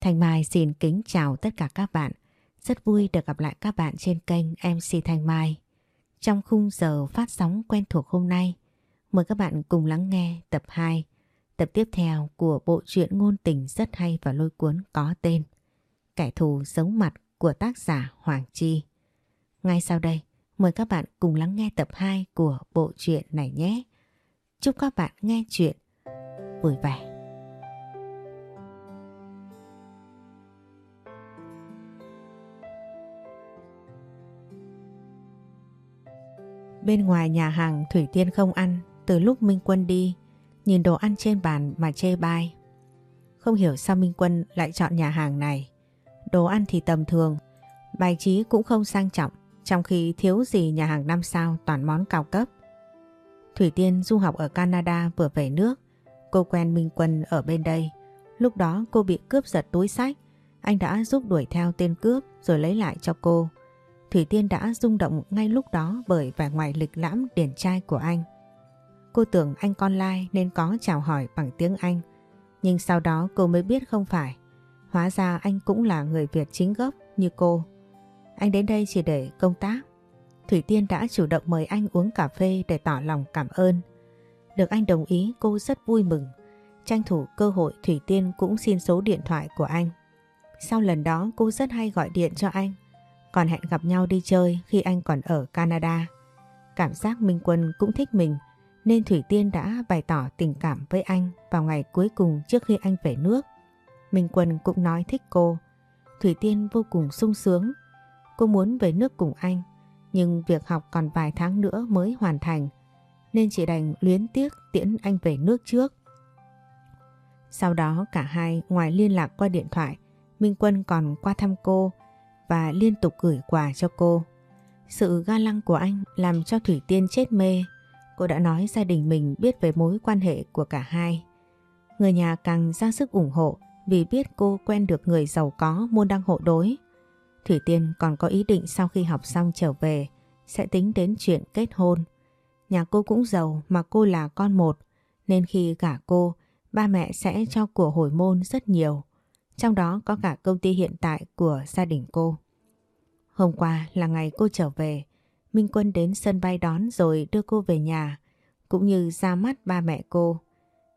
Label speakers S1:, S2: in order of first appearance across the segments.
S1: Thanh Mai xin kính chào tất cả các bạn. Rất vui được gặp lại các bạn trên kênh MC Thanh Mai. Trong khung giờ phát sóng quen thuộc hôm nay, mời các bạn cùng lắng nghe tập 2, tập tiếp theo của bộ truyện ngôn tình rất hay và lôi cuốn có tên Kẻ thù giấu mặt của tác giả Hoàng Chi. Ngay sau đây, mời các bạn cùng lắng nghe tập 2 của bộ truyện này nhé. Chúc các bạn nghe chuyện vui vẻ. Bên ngoài nhà hàng Thủy Tiên không ăn từ lúc Minh Quân đi, nhìn đồ ăn trên bàn mà chê bai. Không hiểu sao Minh Quân lại chọn nhà hàng này. Đồ ăn thì tầm thường, bài trí cũng không sang trọng, trong khi thiếu gì nhà hàng năm sao toàn món cao cấp. Thủy Tiên du học ở Canada vừa về nước, cô quen Minh Quân ở bên đây. Lúc đó cô bị cướp giật túi sách, anh đã giúp đuổi theo tên cướp rồi lấy lại cho cô. Thủy Tiên đã rung động ngay lúc đó bởi vẻ ngoài lịch lãm điển trai của anh. Cô tưởng anh con lai nên có chào hỏi bằng tiếng Anh. Nhưng sau đó cô mới biết không phải. Hóa ra anh cũng là người Việt chính gốc như cô. Anh đến đây chỉ để công tác. Thủy Tiên đã chủ động mời anh uống cà phê để tỏ lòng cảm ơn. Được anh đồng ý, cô rất vui mừng. Tranh thủ cơ hội, Thủy Tiên cũng xin số điện thoại của anh. Sau lần đó, cô rất hay gọi điện cho anh còn hẹn gặp nhau đi chơi khi anh còn ở Canada. Cảm giác Minh Quân cũng thích mình, nên Thủy Tiên đã bày tỏ tình cảm với anh vào ngày cuối cùng trước khi anh về nước. Minh Quân cũng nói thích cô. Thủy Tiên vô cùng sung sướng. Cô muốn về nước cùng anh, nhưng việc học còn vài tháng nữa mới hoàn thành, nên chỉ đành luyến tiếc tiễn anh về nước trước. Sau đó cả hai ngoài liên lạc qua điện thoại, Minh Quân còn qua thăm cô và và liên tục gửi quà cho cô. Sự ga lăng của anh làm cho Thủy Tiên chết mê. Cô đã nói gia đình mình biết về mối quan hệ của cả hai. Người nhà càng ra sức ủng hộ vì biết cô quen được người giàu có môn đăng hộ đối. Thủy Tiên còn có ý định sau khi học xong trở về sẽ tính đến chuyện kết hôn. Nhà cô cũng giàu mà cô là con một nên khi gả cô, ba mẹ sẽ cho của hồi môn rất nhiều trong đó có cả công ty hiện tại của gia đình cô. Hôm qua là ngày cô trở về, Minh Quân đến sân bay đón rồi đưa cô về nhà, cũng như ra mắt ba mẹ cô.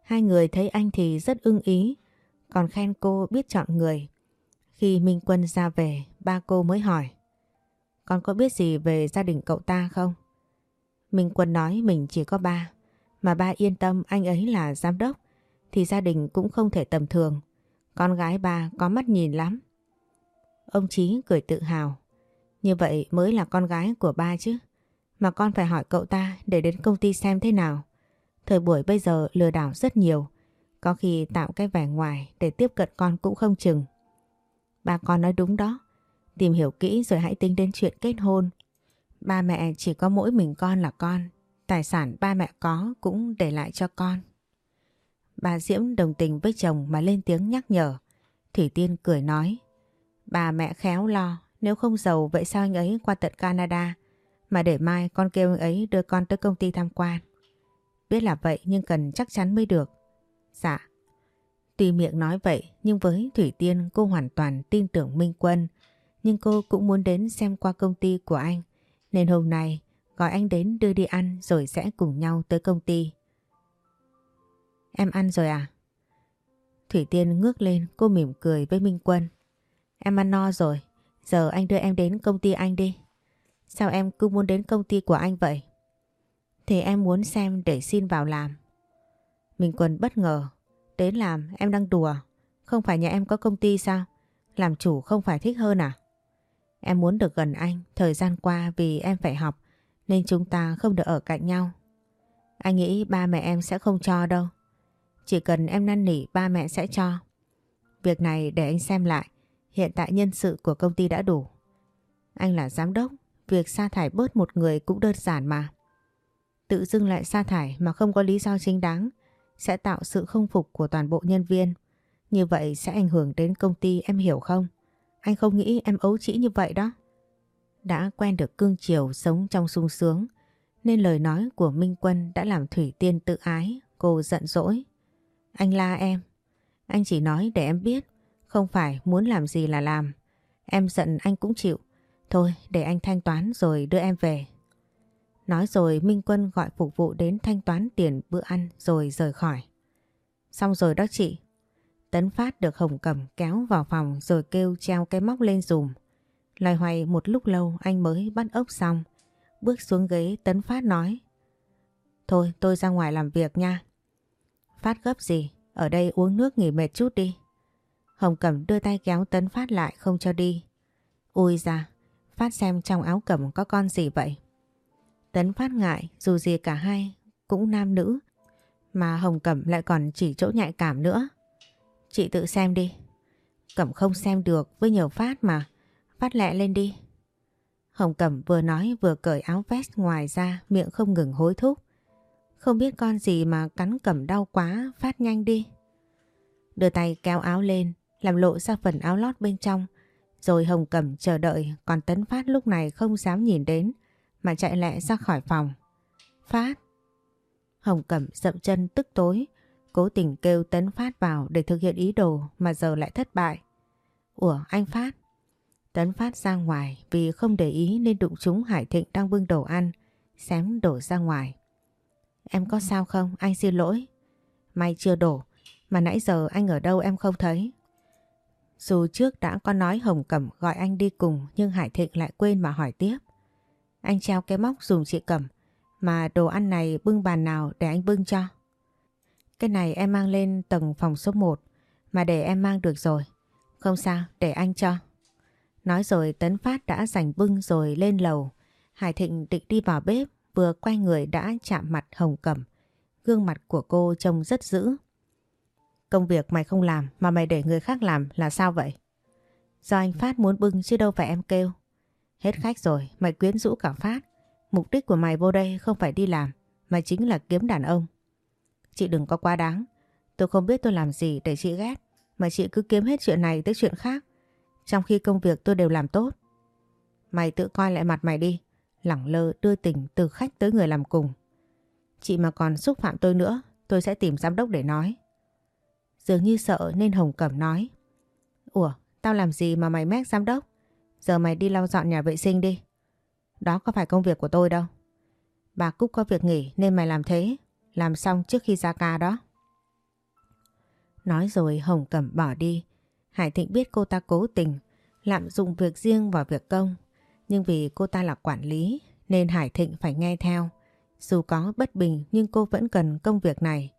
S1: Hai người thấy anh thì rất ưng ý, còn khen cô biết chọn người. Khi Minh Quân ra về, ba cô mới hỏi. Con có biết gì về gia đình cậu ta không? Minh Quân nói mình chỉ có ba, mà ba yên tâm anh ấy là giám đốc, thì gia đình cũng không thể tầm thường. Con gái ba có mắt nhìn lắm. Ông Chí cười tự hào. Như vậy mới là con gái của ba chứ. Mà con phải hỏi cậu ta để đến công ty xem thế nào. Thời buổi bây giờ lừa đảo rất nhiều. Có khi tạo cái vẻ ngoài để tiếp cận con cũng không chừng. Ba con nói đúng đó. Tìm hiểu kỹ rồi hãy tính đến chuyện kết hôn. Ba mẹ chỉ có mỗi mình con là con. Tài sản ba mẹ có cũng để lại cho con. Bà Diễm đồng tình với chồng mà lên tiếng nhắc nhở. Thủy Tiên cười nói. Bà mẹ khéo lo, nếu không giàu vậy sao anh ấy qua tận Canada mà để mai con kêu anh ấy đưa con tới công ty tham quan. Biết là vậy nhưng cần chắc chắn mới được. Dạ. Tuy miệng nói vậy nhưng với Thủy Tiên cô hoàn toàn tin tưởng Minh Quân nhưng cô cũng muốn đến xem qua công ty của anh nên hôm nay gọi anh đến đưa đi ăn rồi sẽ cùng nhau tới công ty. Em ăn rồi à? Thủy Tiên ngước lên cô mỉm cười với Minh Quân. Em ăn no rồi, giờ anh đưa em đến công ty anh đi. Sao em cứ muốn đến công ty của anh vậy? Thì em muốn xem để xin vào làm. Minh Quân bất ngờ. Đến làm, em đang đùa. Không phải nhà em có công ty sao? Làm chủ không phải thích hơn à? Em muốn được gần anh. Thời gian qua vì em phải học, nên chúng ta không được ở cạnh nhau. Anh nghĩ ba mẹ em sẽ không cho đâu. Chỉ cần em năn nỉ, ba mẹ sẽ cho. Việc này để anh xem lại. Hiện tại nhân sự của công ty đã đủ. Anh là giám đốc. Việc sa thải bớt một người cũng đơn giản mà. Tự dưng lại sa thải mà không có lý do chính đáng sẽ tạo sự không phục của toàn bộ nhân viên. Như vậy sẽ ảnh hưởng đến công ty em hiểu không? Anh không nghĩ em ấu trĩ như vậy đó. Đã quen được cương chiều sống trong sung sướng nên lời nói của Minh Quân đã làm Thủy Tiên tự ái, cô giận dỗi. Anh la em. Anh chỉ nói để em biết không phải muốn làm gì là làm. Em giận anh cũng chịu. Thôi, để anh thanh toán rồi đưa em về. Nói rồi Minh Quân gọi phục vụ đến thanh toán tiền bữa ăn rồi rời khỏi. Xong rồi đó chị. Tấn Phát được Hồng Cẩm kéo vào phòng rồi kêu treo cái móc lên dùm. Loài hoài một lúc lâu anh mới bắt ốc xong. Bước xuống ghế, Tấn Phát nói. Thôi, tôi ra ngoài làm việc nha. Phát gấp gì? Ở đây uống nước nghỉ mệt chút đi. Hồng Cẩm đưa tay kéo Tấn Phát lại không cho đi. Ui ra, Phát xem trong áo cẩm có con gì vậy? Tấn Phát ngại dù gì cả hai cũng nam nữ mà Hồng Cẩm lại còn chỉ chỗ nhạy cảm nữa. Chị tự xem đi. Cẩm không xem được với nhiều Phát mà. Phát lẹ lên đi. Hồng Cẩm vừa nói vừa cởi áo vest ngoài ra miệng không ngừng hối thúc. Không biết con gì mà cắn Cẩm đau quá Phát nhanh đi. Đưa tay kéo áo lên làm lộ ra phần áo lót bên trong rồi Hồng Cẩm chờ đợi, còn Tấn Phát lúc này không dám nhìn đến, mà chạy lẹ ra khỏi phòng. Phát! Hồng Cẩm dậm chân tức tối, cố tình kêu Tấn Phát vào để thực hiện ý đồ mà giờ lại thất bại. Ủa, anh Phát! Tấn Phát ra ngoài vì không để ý nên đụng trúng Hải Thịnh đang bưng đồ ăn, xém đổ ra ngoài. Em có sao không? Anh xin lỗi. May chưa đổ, mà nãy giờ anh ở đâu em không thấy. Dù trước đã có nói Hồng Cẩm gọi anh đi cùng nhưng Hải Thịnh lại quên mà hỏi tiếp. Anh treo cái móc dùng chị Cẩm mà đồ ăn này bưng bàn nào để anh bưng cho. Cái này em mang lên tầng phòng số 1 mà để em mang được rồi. Không sao, để anh cho. Nói rồi Tấn Phát đã giành bưng rồi lên lầu. Hải Thịnh định đi vào bếp vừa quay người đã chạm mặt Hồng Cẩm. Gương mặt của cô trông rất dữ. Công việc mày không làm mà mày để người khác làm là sao vậy? Do anh Phát muốn bưng chứ đâu phải em kêu. Hết khách rồi, mày quyến rũ cả Phát. Mục đích của mày vô đây không phải đi làm, mà chính là kiếm đàn ông. Chị đừng có quá đáng. Tôi không biết tôi làm gì để chị ghét, mà chị cứ kiếm hết chuyện này tới chuyện khác. Trong khi công việc tôi đều làm tốt. Mày tự coi lại mặt mày đi, lẳng lơ đưa tình từ khách tới người làm cùng. Chị mà còn xúc phạm tôi nữa, tôi sẽ tìm giám đốc để nói. Dường như sợ nên Hồng Cẩm nói. Ủa, tao làm gì mà mày mét giám đốc? Giờ mày đi lau dọn nhà vệ sinh đi. Đó có phải công việc của tôi đâu. Bà Cúc có việc nghỉ nên mày làm thế. Làm xong trước khi ra ca đó. Nói rồi Hồng Cẩm bỏ đi. Hải Thịnh biết cô ta cố tình lạm dụng việc riêng vào việc công. Nhưng vì cô ta là quản lý nên Hải Thịnh phải nghe theo. Dù có bất bình nhưng cô vẫn cần công việc này.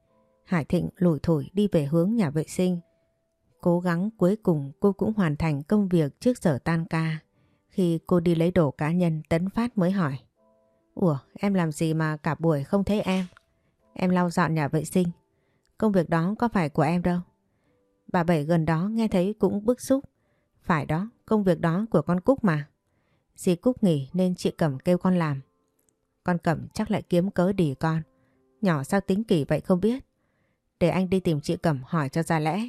S1: Hải Thịnh lủi thổi đi về hướng nhà vệ sinh. Cố gắng cuối cùng cô cũng hoàn thành công việc trước giờ tan ca. Khi cô đi lấy đồ cá nhân Tấn Phát mới hỏi. Ủa em làm gì mà cả buổi không thấy em? Em lau dọn nhà vệ sinh. Công việc đó có phải của em đâu. Bà Bảy gần đó nghe thấy cũng bức xúc. Phải đó, công việc đó của con Cúc mà. Dì Cúc nghỉ nên chị Cẩm kêu con làm. Con Cẩm chắc lại kiếm cớ đỉ con. Nhỏ sao tính kỳ vậy không biết. Để anh đi tìm chị Cẩm hỏi cho ra lẽ.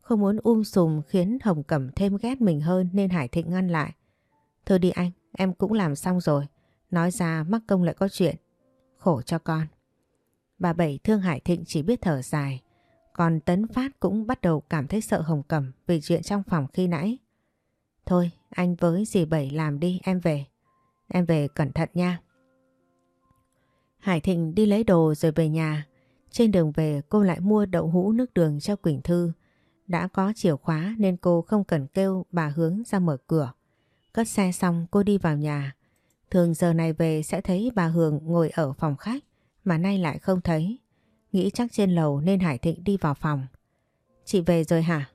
S1: Không muốn um sùm khiến Hồng Cẩm thêm ghét mình hơn nên Hải Thịnh ngăn lại. Thôi đi anh, em cũng làm xong rồi. Nói ra mắc công lại có chuyện. Khổ cho con. Bà Bảy thương Hải Thịnh chỉ biết thở dài. Còn Tấn Phát cũng bắt đầu cảm thấy sợ Hồng Cẩm vì chuyện trong phòng khi nãy. Thôi, anh với dì Bảy làm đi, em về. Em về cẩn thận nha. Hải Thịnh đi lấy đồ rồi về nhà. Trên đường về, cô lại mua đậu hũ nước đường cho Quỳnh Thư. Đã có chìa khóa nên cô không cần kêu bà hướng ra mở cửa. Cất xe xong, cô đi vào nhà. Thường giờ này về sẽ thấy bà Hường ngồi ở phòng khách, mà nay lại không thấy. Nghĩ chắc trên lầu nên Hải Thịnh đi vào phòng. Chị về rồi hả?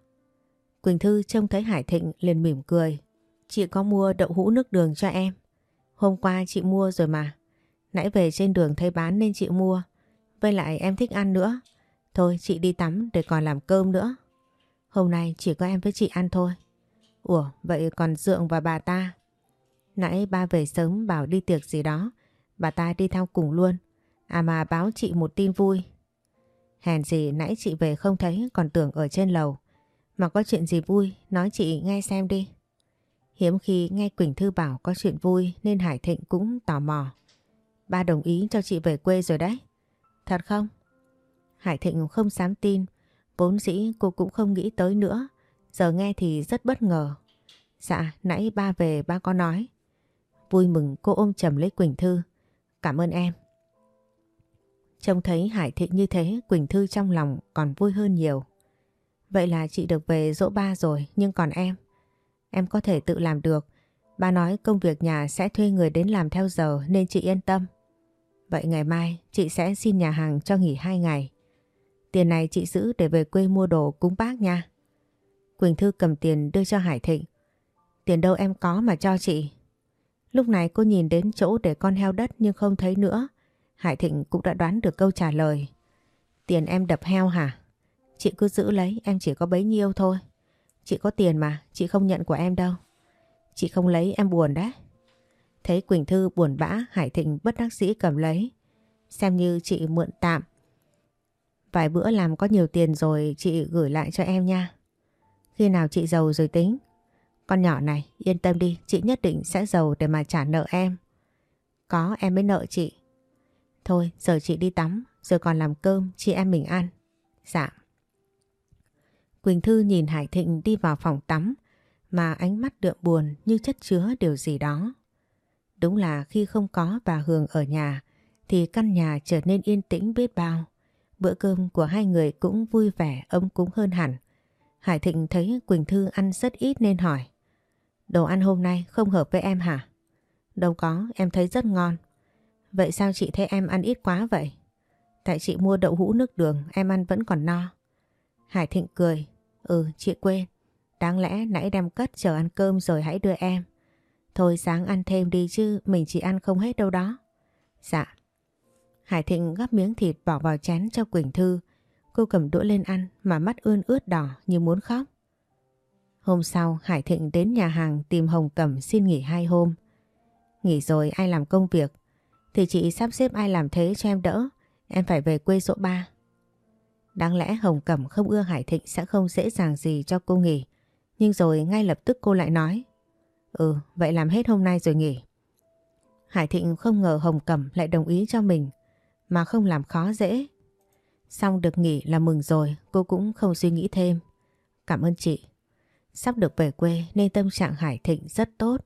S1: Quỳnh Thư trông thấy Hải Thịnh liền mỉm cười. Chị có mua đậu hũ nước đường cho em. Hôm qua chị mua rồi mà. Nãy về trên đường thấy bán nên chị mua. Với lại em thích ăn nữa. Thôi, chị đi tắm để còn làm cơm nữa. Hôm nay chỉ có em với chị ăn thôi. Ủa, vậy còn Dượng và bà ta? Nãy ba về sớm bảo đi tiệc gì đó. Bà ta đi theo cùng luôn. À mà báo chị một tin vui. Hèn gì nãy chị về không thấy còn tưởng ở trên lầu. Mà có chuyện gì vui, nói chị nghe xem đi. Hiếm khi nghe Quỳnh Thư bảo có chuyện vui nên Hải Thịnh cũng tò mò. Ba đồng ý cho chị về quê rồi đấy. Thật không? Hải Thịnh không dám tin, vốn dĩ cô cũng không nghĩ tới nữa, Giờ nghe thì rất bất ngờ. Dạ, nãy ba về ba có nói. Vui mừng cô ôm chầm lấy Quỳnh Thư. Cảm ơn em. Trông thấy Hải Thịnh như thế, Quỳnh Thư trong lòng còn vui hơn nhiều. Vậy là chị được về dỗ ba rồi, nhưng còn em? Em có thể tự làm được. Ba nói công việc nhà sẽ thuê người đến làm theo giờ nên chị yên tâm. Vậy ngày mai chị sẽ xin nhà hàng cho nghỉ hai ngày. Tiền này chị giữ để về quê mua đồ cúng bác nha. Quỳnh Thư cầm tiền đưa cho Hải Thịnh. Tiền đâu em có mà cho chị. Lúc này cô nhìn đến chỗ để con heo đất nhưng không thấy nữa. Hải Thịnh cũng đã đoán được câu trả lời. Tiền em đập heo hả? Chị cứ giữ lấy, em chỉ có bấy nhiêu thôi. Chị có tiền mà, chị không nhận của em đâu. Chị không lấy em buồn đấy. Thấy Quỳnh Thư buồn bã, Hải Thịnh bất đắc dĩ cầm lấy. Xem như chị mượn tạm. Vài bữa làm có nhiều tiền rồi chị gửi lại cho em nha. Khi nào chị giàu rồi tính. Con nhỏ này, yên tâm đi, chị nhất định sẽ giàu để mà trả nợ em. Có em mới nợ chị. Thôi, giờ chị đi tắm, rồi còn làm cơm, chị em mình ăn. Dạ. Quỳnh Thư nhìn Hải Thịnh đi vào phòng tắm, mà ánh mắt đượm buồn như chất chứa điều gì đó. Đúng là khi không có bà Hường ở nhà, thì căn nhà trở nên yên tĩnh biết bao. Bữa cơm của hai người cũng vui vẻ ấm cúng hơn hẳn. Hải Thịnh thấy Quỳnh Thư ăn rất ít nên hỏi. Đồ ăn hôm nay không hợp với em hả? Đâu có, em thấy rất ngon. Vậy sao chị thấy em ăn ít quá vậy? Tại chị mua đậu hũ nước đường, em ăn vẫn còn no. Hải Thịnh cười. Ừ, chị quên. Đáng lẽ nãy đem cất chờ ăn cơm rồi hãy đưa em. Thôi sáng ăn thêm đi chứ, mình chỉ ăn không hết đâu đó. Dạ. Hải Thịnh gắp miếng thịt bỏ vào chén cho Quỳnh Thư. Cô cầm đũa lên ăn mà mắt ươn ướt đỏ như muốn khóc. Hôm sau, Hải Thịnh đến nhà hàng tìm Hồng Cẩm xin nghỉ hai hôm. Nghỉ rồi ai làm công việc thì chị sắp xếp ai làm thế cho em đỡ. Em phải về quê số 3. Đáng lẽ Hồng Cẩm không ưa Hải Thịnh sẽ không dễ dàng gì cho cô nghỉ. Nhưng rồi ngay lập tức cô lại nói Ừ vậy làm hết hôm nay rồi nghỉ. Hải Thịnh không ngờ Hồng Cẩm lại đồng ý cho mình, mà không làm khó dễ. Xong được nghỉ là mừng rồi, cô cũng không suy nghĩ thêm. Cảm ơn chị. Sắp được về quê nên tâm trạng Hải Thịnh rất tốt.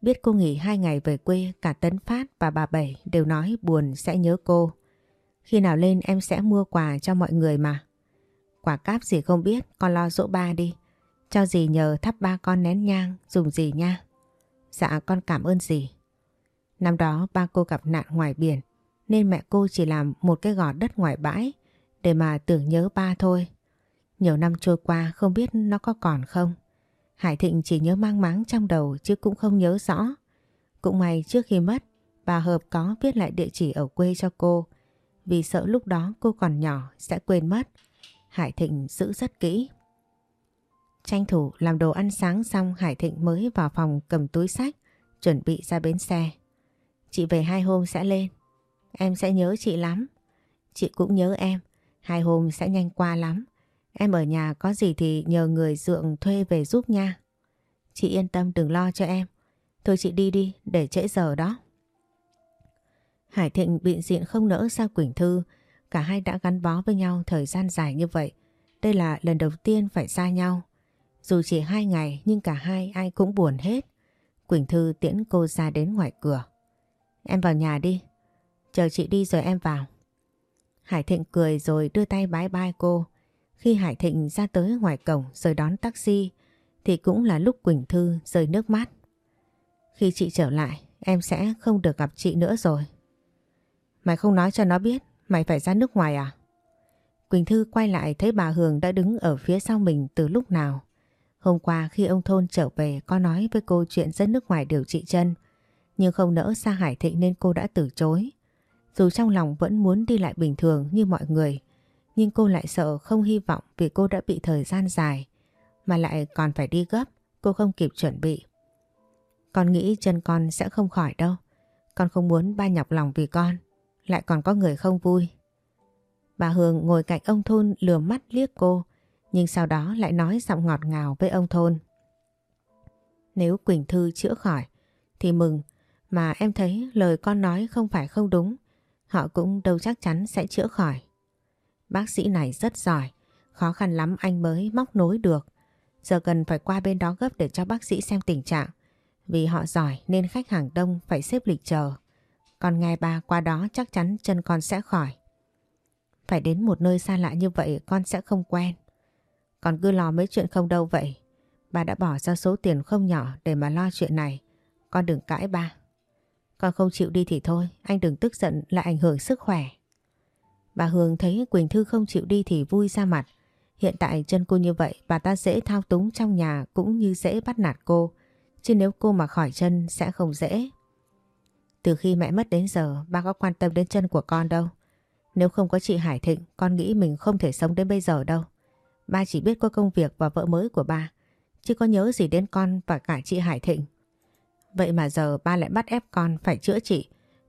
S1: Biết cô nghỉ hai ngày về quê, cả Tấn Phát và bà Bảy đều nói buồn sẽ nhớ cô. Khi nào lên em sẽ mua quà cho mọi người mà. Quả cáp gì không biết, con lo dỗ ba đi. Cho dì nhờ thắp ba con nén nhang dùng gì nha. Dạ con cảm ơn dì. Năm đó ba cô gặp nạn ngoài biển nên mẹ cô chỉ làm một cái gò đất ngoài bãi để mà tưởng nhớ ba thôi. Nhiều năm trôi qua không biết nó có còn không. Hải Thịnh chỉ nhớ mang máng trong đầu chứ cũng không nhớ rõ. Cũng may trước khi mất, bà Hợp có viết lại địa chỉ ở quê cho cô vì sợ lúc đó cô còn nhỏ sẽ quên mất. Hải Thịnh giữ rất kỹ. Tranh thủ làm đồ ăn sáng xong, Hải Thịnh mới vào phòng cầm túi sách, chuẩn bị ra bến xe. Chị về hai hôm sẽ lên. Em sẽ nhớ chị lắm. Chị cũng nhớ em. Hai hôm sẽ nhanh qua lắm. Em ở nhà có gì thì nhờ người dượng thuê về giúp nha. Chị yên tâm, đừng lo cho em. Thôi chị đi đi, để trễ giờ đó. Hải Thịnh bị diện không nỡ sao Quỳnh Thư. Cả hai đã gắn bó với nhau thời gian dài như vậy. Đây là lần đầu tiên phải xa nhau. Dù chỉ hai ngày, nhưng cả hai ai cũng buồn hết. Quỳnh Thư tiễn cô ra đến ngoài cửa. Em vào nhà đi. Chờ chị đi rồi em vào. Hải Thịnh cười rồi đưa tay bái bai cô. Khi Hải Thịnh ra tới ngoài cổng rồi đón taxi, thì cũng là lúc Quỳnh Thư rơi nước mắt. Khi chị trở lại, em sẽ không được gặp chị nữa rồi. Mày không nói cho nó biết, mày phải ra nước ngoài à? Quỳnh Thư quay lại thấy bà Hường đã đứng ở phía sau mình từ lúc nào. Hôm qua khi ông Thôn trở về có nói với cô chuyện dân nước ngoài điều trị chân nhưng không nỡ xa Hải Thịnh nên cô đã từ chối. Dù trong lòng vẫn muốn đi lại bình thường như mọi người nhưng cô lại sợ không hy vọng vì cô đã bị thời gian dài mà lại còn phải đi gấp, cô không kịp chuẩn bị. Con nghĩ chân con sẽ không khỏi đâu. Con không muốn ba nhọc lòng vì con, lại còn có người không vui. Bà Hương ngồi cạnh ông Thôn lừa mắt liếc cô, nhưng sau đó lại nói giọng ngọt ngào với ông Thôn. Nếu Quỳnh Thư chữa khỏi, thì mừng, mà em thấy lời con nói không phải không đúng, họ cũng đâu chắc chắn sẽ chữa khỏi. Bác sĩ này rất giỏi, khó khăn lắm anh mới móc nối được. Giờ cần phải qua bên đó gấp để cho bác sĩ xem tình trạng. Vì họ giỏi nên khách hàng đông phải xếp lịch chờ. Còn ngày ba qua đó chắc chắn chân con sẽ khỏi. Phải đến một nơi xa lạ như vậy con sẽ không quen. Còn cứ lo mấy chuyện không đâu vậy. Bà đã bỏ ra số tiền không nhỏ để mà lo chuyện này. Con đừng cãi ba. Con không chịu đi thì thôi, anh đừng tức giận lại ảnh hưởng sức khỏe. Bà Hương thấy Quỳnh Thư không chịu đi thì vui ra mặt. Hiện tại chân cô như vậy bà ta dễ thao túng trong nhà cũng như dễ bắt nạt cô. Chứ nếu cô mà khỏi chân sẽ không dễ. Từ khi mẹ mất đến giờ ba có quan tâm đến chân của con đâu. Nếu không có chị Hải Thịnh con nghĩ mình không thể sống đến bây giờ đâu. Ba chỉ biết có công việc và vợ mới của ba. Chứ có nhớ gì đến con và cả chị Hải Thịnh. Vậy mà giờ ba lại bắt ép con phải chữa trị.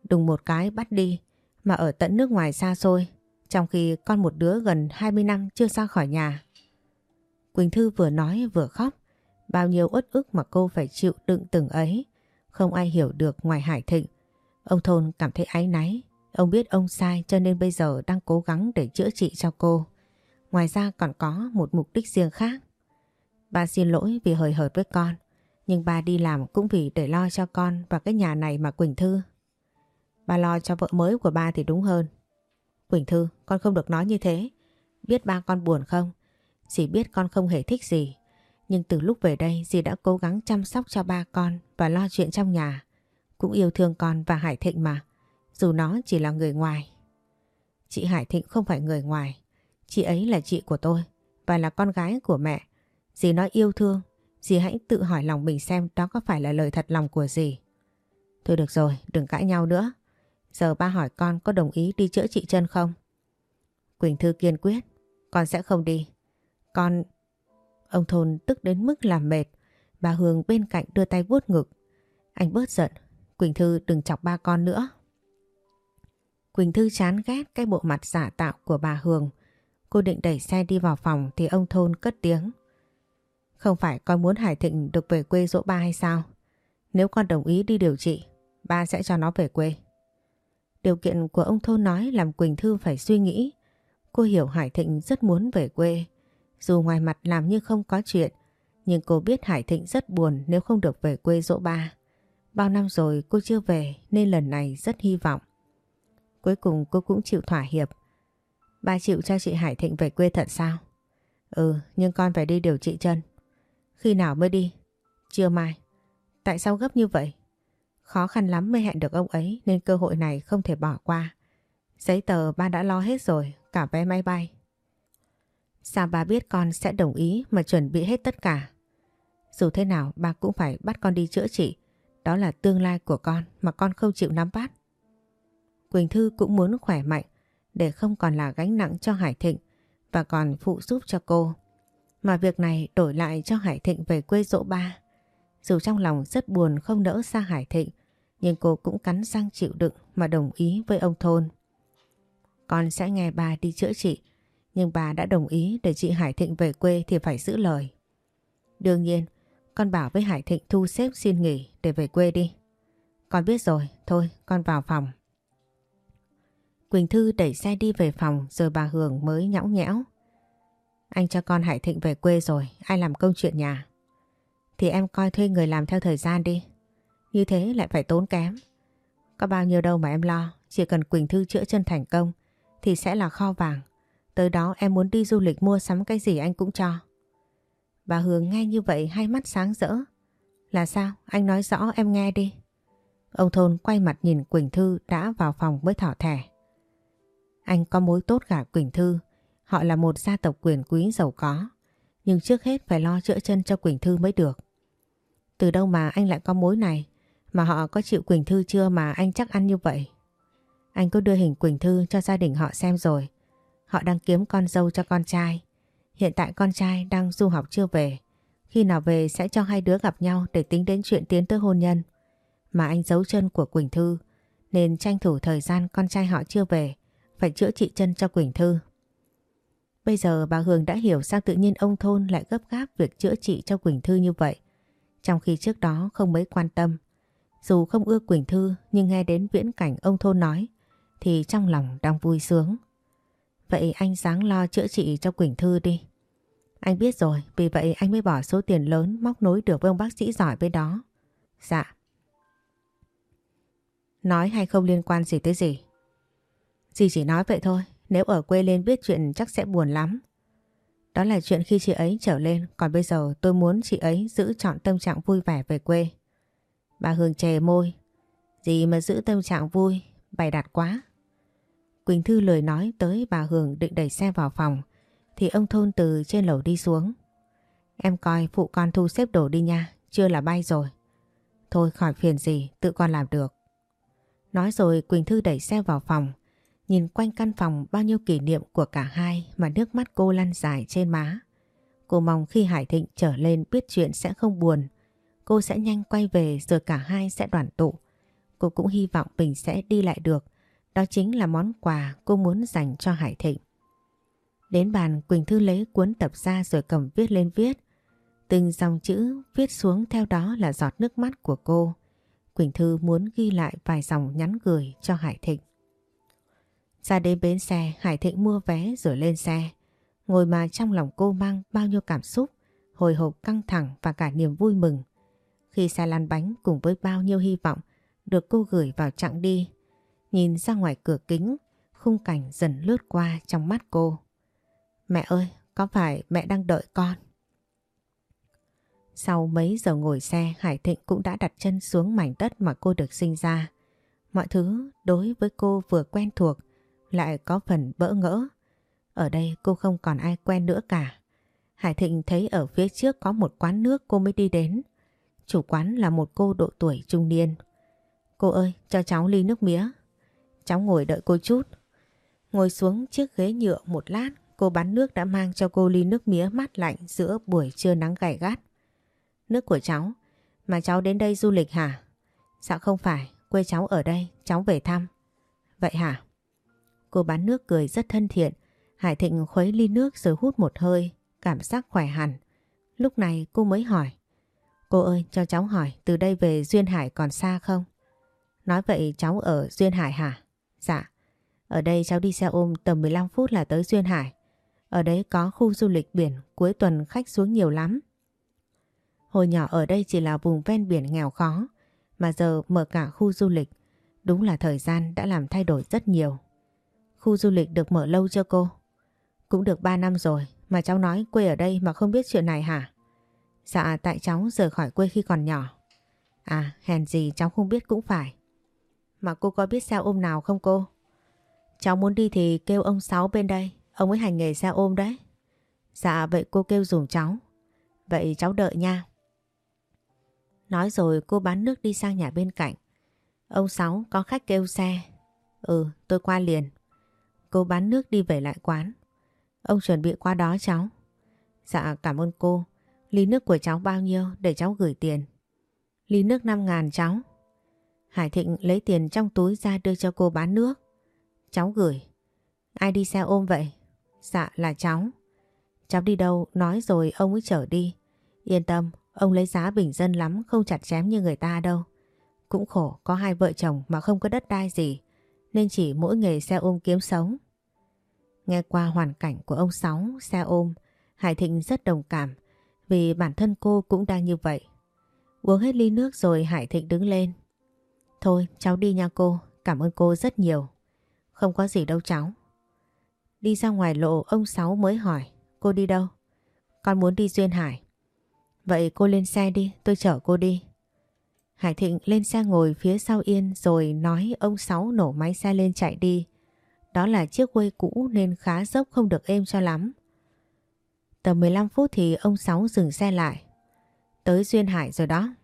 S1: Đùng một cái bắt đi, mà ở tận nước ngoài xa xôi. Trong khi con một đứa gần 20 năm chưa ra khỏi nhà. Quỳnh Thư vừa nói vừa khóc. Bao nhiêu uất ức mà cô phải chịu đựng từng ấy. Không ai hiểu được ngoài Hải Thịnh. Ông Thôn cảm thấy áy náy. Ông biết ông sai cho nên bây giờ đang cố gắng để chữa trị cho cô. Ngoài ra còn có một mục đích riêng khác. Ba xin lỗi vì hời hợt với con. Nhưng ba đi làm cũng vì để lo cho con và cái nhà này mà Quỳnh Thư. Ba lo cho vợ mới của ba thì đúng hơn. Quỳnh Thư, con không được nói như thế. Biết ba con buồn không? Dì biết con không hề thích gì. Nhưng từ lúc về đây dì đã cố gắng chăm sóc cho ba con và lo chuyện trong nhà. Cũng yêu thương con và Hải Thịnh mà. Dù nó chỉ là người ngoài. Chị Hải Thịnh không phải người ngoài. Chị ấy là chị của tôi và là con gái của mẹ. Dì nói yêu thương Dì hãy tự hỏi lòng mình xem đó có phải là lời thật lòng của dì. Thôi được rồi, đừng cãi nhau nữa. Giờ ba hỏi con có đồng ý đi chữa trị chân không? Quỳnh Thư kiên quyết, con sẽ không đi. Con... Ông Thôn tức đến mức làm mệt. Bà Hương bên cạnh đưa tay vuốt ngực. Anh bớt giận. Quỳnh Thư đừng chọc ba con nữa. Quỳnh Thư chán ghét cái bộ mặt giả tạo của bà Hương. Cô định đẩy xe đi vào phòng thì ông Thôn cất tiếng. Không phải con muốn Hải Thịnh được về quê dỗ ba hay sao? Nếu con đồng ý đi điều trị, ba sẽ cho nó về quê. Điều kiện của ông Thôn nói làm Quỳnh Thư phải suy nghĩ. Cô hiểu Hải Thịnh rất muốn về quê. Dù ngoài mặt làm như không có chuyện, nhưng cô biết Hải Thịnh rất buồn nếu không được về quê dỗ ba. Bao năm rồi cô chưa về nên lần này rất hy vọng. Cuối cùng cô cũng chịu thỏa hiệp. Ba chịu cho chị Hải Thịnh về quê thật sao? Ừ, nhưng con phải đi điều trị chân. Khi nào mới đi? Chưa mai. Tại sao gấp như vậy? Khó khăn lắm mới hẹn được ông ấy nên cơ hội này không thể bỏ qua. Giấy tờ ba đã lo hết rồi, cả vé máy bay. Sao ba biết con sẽ đồng ý mà chuẩn bị hết tất cả? Dù thế nào ba cũng phải bắt con đi chữa trị. Đó là tương lai của con mà con không chịu nắm bắt. Quỳnh Thư cũng muốn khỏe mạnh để không còn là gánh nặng cho Hải Thịnh và còn phụ giúp cho cô. Mà việc này đổi lại cho Hải Thịnh về quê dỗ ba. Dù trong lòng rất buồn không nỡ xa Hải Thịnh, nhưng cô cũng cắn răng chịu đựng mà đồng ý với ông Thôn. Con sẽ nghe bà đi chữa trị, nhưng bà đã đồng ý để chị Hải Thịnh về quê thì phải giữ lời. Đương nhiên, con bảo với Hải Thịnh thu xếp xin nghỉ để về quê đi. Con biết rồi, thôi con vào phòng. Quỳnh Thư đẩy xe đi về phòng rồi bà Hường mới nhõng nhẽo. Anh cho con Hải Thịnh về quê rồi, ai làm công chuyện nhà? Thì em coi thuê người làm theo thời gian đi. Như thế lại phải tốn kém. Có bao nhiêu đâu mà em lo, chỉ cần Quỳnh Thư chữa chân thành công thì sẽ là kho vàng. Tới đó em muốn đi du lịch mua sắm cái gì anh cũng cho. Bà Hương nghe như vậy hai mắt sáng rỡ. Là sao? Anh nói rõ em nghe đi. Ông Thôn quay mặt nhìn Quỳnh Thư đã vào phòng mới thỏ thẻ. Anh có mối tốt gả Quỳnh Thư Họ là một gia tộc quyền quý giàu có, nhưng trước hết phải lo chữa chân cho Quỳnh Thư mới được. Từ đâu mà anh lại có mối này, mà họ có chịu Quỳnh Thư chưa mà anh chắc ăn như vậy? Anh có đưa hình Quỳnh Thư cho gia đình họ xem rồi. Họ đang kiếm con dâu cho con trai. Hiện tại con trai đang du học chưa về. Khi nào về sẽ cho hai đứa gặp nhau để tính đến chuyện tiến tới hôn nhân. Mà anh giấu chân của Quỳnh Thư nên tranh thủ thời gian con trai họ chưa về phải chữa trị chân cho Quỳnh Thư. Bây giờ bà Hương đã hiểu sao tự nhiên ông Thôn lại gấp gáp việc chữa trị cho Quỳnh Thư như vậy. Trong khi trước đó không mấy quan tâm. Dù không ưa Quỳnh Thư nhưng nghe đến viễn cảnh ông Thôn nói thì trong lòng đang vui sướng. Vậy anh sáng lo chữa trị cho Quỳnh Thư đi. Anh biết rồi, vì vậy anh mới bỏ số tiền lớn móc nối được với ông bác sĩ giỏi bên đó. Dạ. Nói hay không liên quan gì tới gì? Dì chỉ nói vậy thôi, nếu ở quê lên biết chuyện chắc sẽ buồn lắm. Đó là chuyện khi chị ấy trở lên, còn bây giờ tôi muốn chị ấy giữ chọn tâm trạng vui vẻ về quê. Bà Hương chè môi. Gì mà giữ tâm trạng vui, bày đặt quá. Quỳnh Thư lời nói tới bà Hương định đẩy xe vào phòng, thì ông Thôn từ trên lầu đi xuống. Em coi phụ con thu xếp đồ đi nha, chưa là bay rồi. Thôi khỏi phiền gì, tự con làm được. Nói rồi Quỳnh Thư đẩy xe vào phòng, nhìn quanh căn phòng bao nhiêu kỷ niệm của cả hai mà nước mắt cô lăn dài trên má. Cô mong khi Hải Thịnh trở lên biết chuyện sẽ không buồn, cô sẽ nhanh quay về rồi cả hai sẽ đoàn tụ. Cô cũng hy vọng mình sẽ đi lại được, đó chính là món quà cô muốn dành cho Hải Thịnh. Đến bàn Quỳnh Thư lấy cuốn tập ra rồi cầm viết lên viết. Từng dòng chữ viết xuống theo đó là giọt nước mắt của cô. Quỳnh Thư muốn ghi lại vài dòng nhắn gửi cho Hải Thịnh. Ra đến bến xe, Hải Thịnh mua vé rồi lên xe. Ngồi mà trong lòng cô mang bao nhiêu cảm xúc, hồi hộp căng thẳng và cả niềm vui mừng. Khi xe lăn bánh cùng với bao nhiêu hy vọng được cô gửi vào chặng đi. Nhìn ra ngoài cửa kính, khung cảnh dần lướt qua trong mắt cô. Mẹ ơi, có phải mẹ đang đợi con? Sau mấy giờ ngồi xe, Hải Thịnh cũng đã đặt chân xuống mảnh đất mà cô được sinh ra. Mọi thứ đối với cô vừa quen thuộc, lại có phần bỡ ngỡ. Ở đây cô không còn ai quen nữa cả. Hải Thịnh thấy ở phía trước có một quán nước cô mới đi đến. Chủ quán là một cô độ tuổi trung niên. Cô ơi, cho cháu ly nước mía. Cháu ngồi đợi cô chút. Ngồi xuống chiếc ghế nhựa một lát, cô bán nước đã mang cho cô ly nước mía mát lạnh giữa buổi trưa nắng gay gắt. Nước của cháu, mà cháu đến đây du lịch hả? Dạ không phải, quê cháu ở đây, cháu về thăm. Vậy hả? Cô bán nước cười rất thân thiện. Hải Thịnh khuấy ly nước rồi hút một hơi, cảm giác khỏe hẳn. Lúc này cô mới hỏi. Cô ơi, cho cháu hỏi, từ đây về Duyên Hải còn xa không? Nói vậy cháu ở Duyên Hải hả? Dạ. Ở đây cháu đi xe ôm tầm 15 phút là tới Duyên Hải. Ở đấy có khu du lịch biển, cuối tuần khách xuống nhiều lắm. Hồi nhỏ ở đây chỉ là vùng ven biển nghèo khó, mà giờ mở cả khu du lịch. Đúng là thời gian đã làm thay đổi rất nhiều. Khu du lịch được mở lâu chưa cô? Cũng được 3 năm rồi mà cháu nói quê ở đây mà không biết chuyện này hả? Dạ tại cháu rời khỏi quê khi còn nhỏ. À hèn gì cháu không biết cũng phải. Mà cô có biết xe ôm nào không cô? Cháu muốn đi thì kêu ông Sáu bên đây. Ông ấy hành nghề xe ôm đấy. Dạ vậy cô kêu dùng cháu. Vậy cháu đợi nha. Nói rồi cô bán nước đi sang nhà bên cạnh. Ông Sáu có khách kêu xe. Ừ tôi qua liền. Cô bán nước đi về lại quán. Ông chuẩn bị qua đó cháu. Dạ cảm ơn cô. Ly nước của cháu bao nhiêu để cháu gửi tiền? Ly nước 5 ngàn cháu. Hải Thịnh lấy tiền trong túi ra đưa cho cô bán nước. Cháu gửi. Ai đi xe ôm vậy? Dạ là cháu. Cháu đi đâu nói rồi ông ấy chở đi. Yên tâm, ông lấy giá bình dân lắm không chặt chém như người ta đâu. Cũng khổ có hai vợ chồng mà không có đất đai gì nên chỉ mỗi nghề xe ôm kiếm sống. Nghe qua hoàn cảnh của ông Sáu, xe ôm, Hải Thịnh rất đồng cảm vì bản thân cô cũng đang như vậy. Uống hết ly nước rồi Hải Thịnh đứng lên. Thôi cháu đi nha cô, cảm ơn cô rất nhiều. Không có gì đâu cháu. Đi ra ngoài lộ ông Sáu mới hỏi cô đi đâu? Con muốn đi Duyên Hải. Vậy cô lên xe đi, tôi chở cô đi. Hải Thịnh lên xe ngồi phía sau Yên rồi nói ông Sáu nổ máy xe lên chạy đi. Đó là chiếc quê cũ nên khá dốc không được êm cho lắm. Tầm 15 phút thì ông Sáu dừng xe lại. Tới Duyên Hải rồi đó.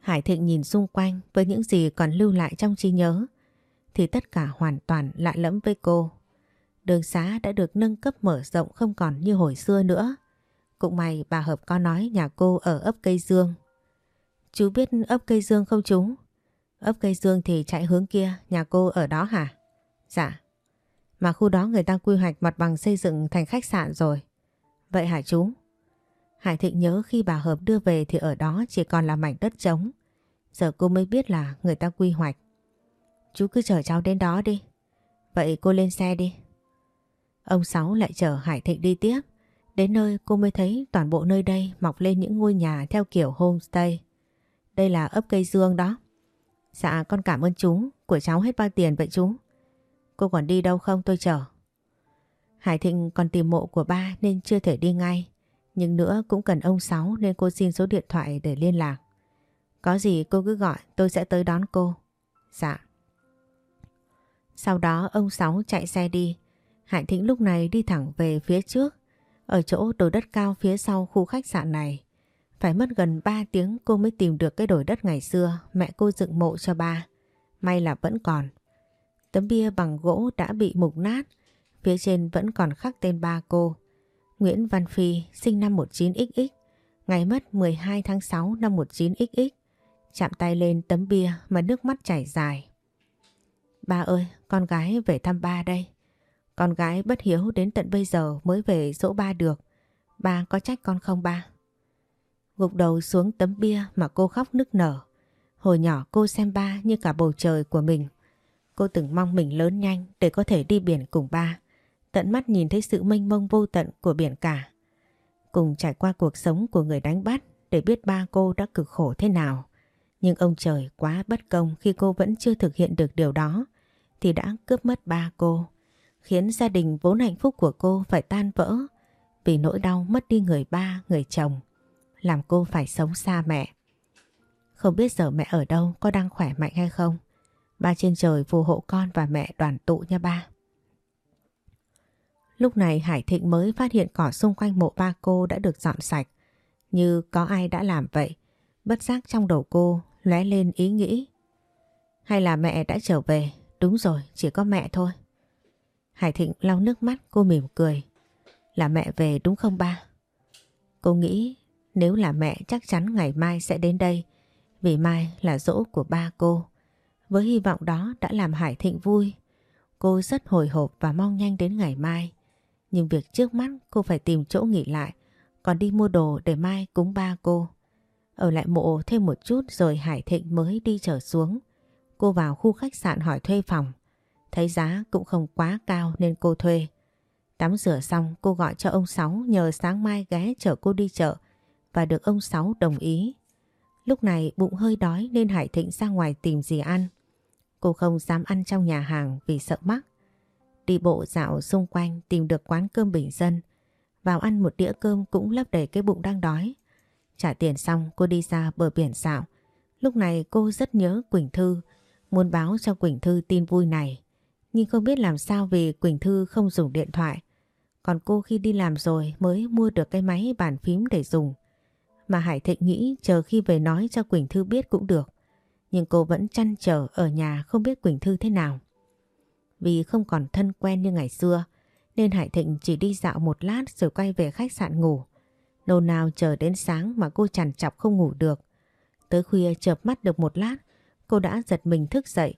S1: Hải Thịnh nhìn xung quanh với những gì còn lưu lại trong trí nhớ, thì tất cả hoàn toàn lạ lẫm với cô. Đường xá đã được nâng cấp mở rộng không còn như hồi xưa nữa. Cũng may bà Hợp có nói nhà cô ở ấp cây dương. Chú biết ấp cây dương không chú? Ấp cây dương thì chạy hướng kia, nhà cô ở đó hả? Dạ. Mà khu đó người ta quy hoạch mặt bằng xây dựng thành khách sạn rồi. Vậy hả chú? Hải Thịnh nhớ khi bà Hợp đưa về thì ở đó chỉ còn là mảnh đất trống. Giờ cô mới biết là người ta quy hoạch. Chú cứ chở cháu đến đó đi. Vậy cô lên xe đi. Ông Sáu lại chở Hải Thịnh đi tiếp. Đến nơi cô mới thấy toàn bộ nơi đây mọc lên những ngôi nhà theo kiểu homestay. Đây là ấp cây dương đó. Dạ con cảm ơn chú, của cháu hết bao tiền vậy chú? Cô còn đi đâu không tôi chờ. Hải Thịnh còn tìm mộ của ba nên chưa thể đi ngay. Nhưng nữa cũng cần ông Sáu nên cô xin số điện thoại để liên lạc. Có gì cô cứ gọi tôi sẽ tới đón cô. Dạ. Sau đó ông Sáu chạy xe đi. Hải Thịnh lúc này đi thẳng về phía trước. Ở chỗ đồi đất cao phía sau khu khách sạn này. Phải mất gần 3 tiếng cô mới tìm được cái đồi đất ngày xưa mẹ cô dựng mộ cho ba. May là vẫn còn. Tấm bia bằng gỗ đã bị mục nát. Phía trên vẫn còn khắc tên ba cô. Nguyễn Văn Phi sinh năm 19XX. Ngày mất 12 tháng 6 năm 19XX. Chạm tay lên tấm bia mà nước mắt chảy dài. Ba ơi, con gái về thăm ba đây. Con gái bất hiếu đến tận bây giờ mới về dỗ ba được. Ba có trách con không ba? Gục đầu xuống tấm bia mà cô khóc nức nở. Hồi nhỏ cô xem ba như cả bầu trời của mình. Cô từng mong mình lớn nhanh để có thể đi biển cùng ba. Tận mắt nhìn thấy sự mênh mông vô tận của biển cả. Cùng trải qua cuộc sống của người đánh bắt để biết ba cô đã cực khổ thế nào. Nhưng ông trời quá bất công khi cô vẫn chưa thực hiện được điều đó thì đã cướp mất ba cô. Khiến gia đình vốn hạnh phúc của cô phải tan vỡ vì nỗi đau mất đi người ba, người chồng. Làm cô phải sống xa mẹ. Không biết giờ mẹ ở đâu có đang khỏe mạnh hay không? Ba trên trời phù hộ con và mẹ đoàn tụ nha ba. Lúc này Hải Thịnh mới phát hiện cỏ xung quanh mộ ba cô đã được dọn sạch. Như có ai đã làm vậy. Bất giác trong đầu cô lóe lên ý nghĩ. Hay là mẹ đã trở về? Đúng rồi, chỉ có mẹ thôi. Hải Thịnh lau nước mắt cô mỉm cười. Là mẹ về đúng không ba? Cô nghĩ nếu là mẹ, chắc chắn ngày mai sẽ đến đây. Vì mai là dỗ của ba cô. Với hy vọng đó đã làm Hải Thịnh vui. Cô rất hồi hộp và mong nhanh đến ngày mai. Nhưng việc trước mắt cô phải tìm chỗ nghỉ lại. Còn đi mua đồ để mai cúng ba cô. Ở lại mộ thêm một chút rồi Hải Thịnh mới đi trở xuống. Cô vào khu khách sạn hỏi thuê phòng. Thấy giá cũng không quá cao nên cô thuê. Tắm rửa xong, cô gọi cho ông Sáu nhờ sáng mai ghé chở cô đi chợ và được ông Sáu đồng ý. Lúc này bụng hơi đói nên Hải Thịnh ra ngoài tìm gì ăn. Cô không dám ăn trong nhà hàng vì sợ mắc. Đi bộ dạo xung quanh tìm được quán cơm bình dân. Vào ăn một đĩa cơm cũng lấp đầy cái bụng đang đói. Trả tiền xong cô đi ra bờ biển dạo. Lúc này cô rất nhớ Quỳnh Thư, muốn báo cho Quỳnh Thư tin vui này. Nhưng không biết làm sao vì Quỳnh Thư không dùng điện thoại. Còn cô khi đi làm rồi mới mua được cái máy bàn phím để dùng. Mà Hải Thịnh nghĩ chờ khi về nói cho Quỳnh Thư biết cũng được. Nhưng cô vẫn chăn trở ở nhà không biết Quỳnh Thư thế nào. Vì không còn thân quen như ngày xưa nên Hải Thịnh chỉ đi dạo một lát rồi quay về khách sạn ngủ. Nô nào chờ đến sáng mà cô chằn chọc không ngủ được. Tới khuya chợp mắt được một lát, cô đã giật mình thức dậy,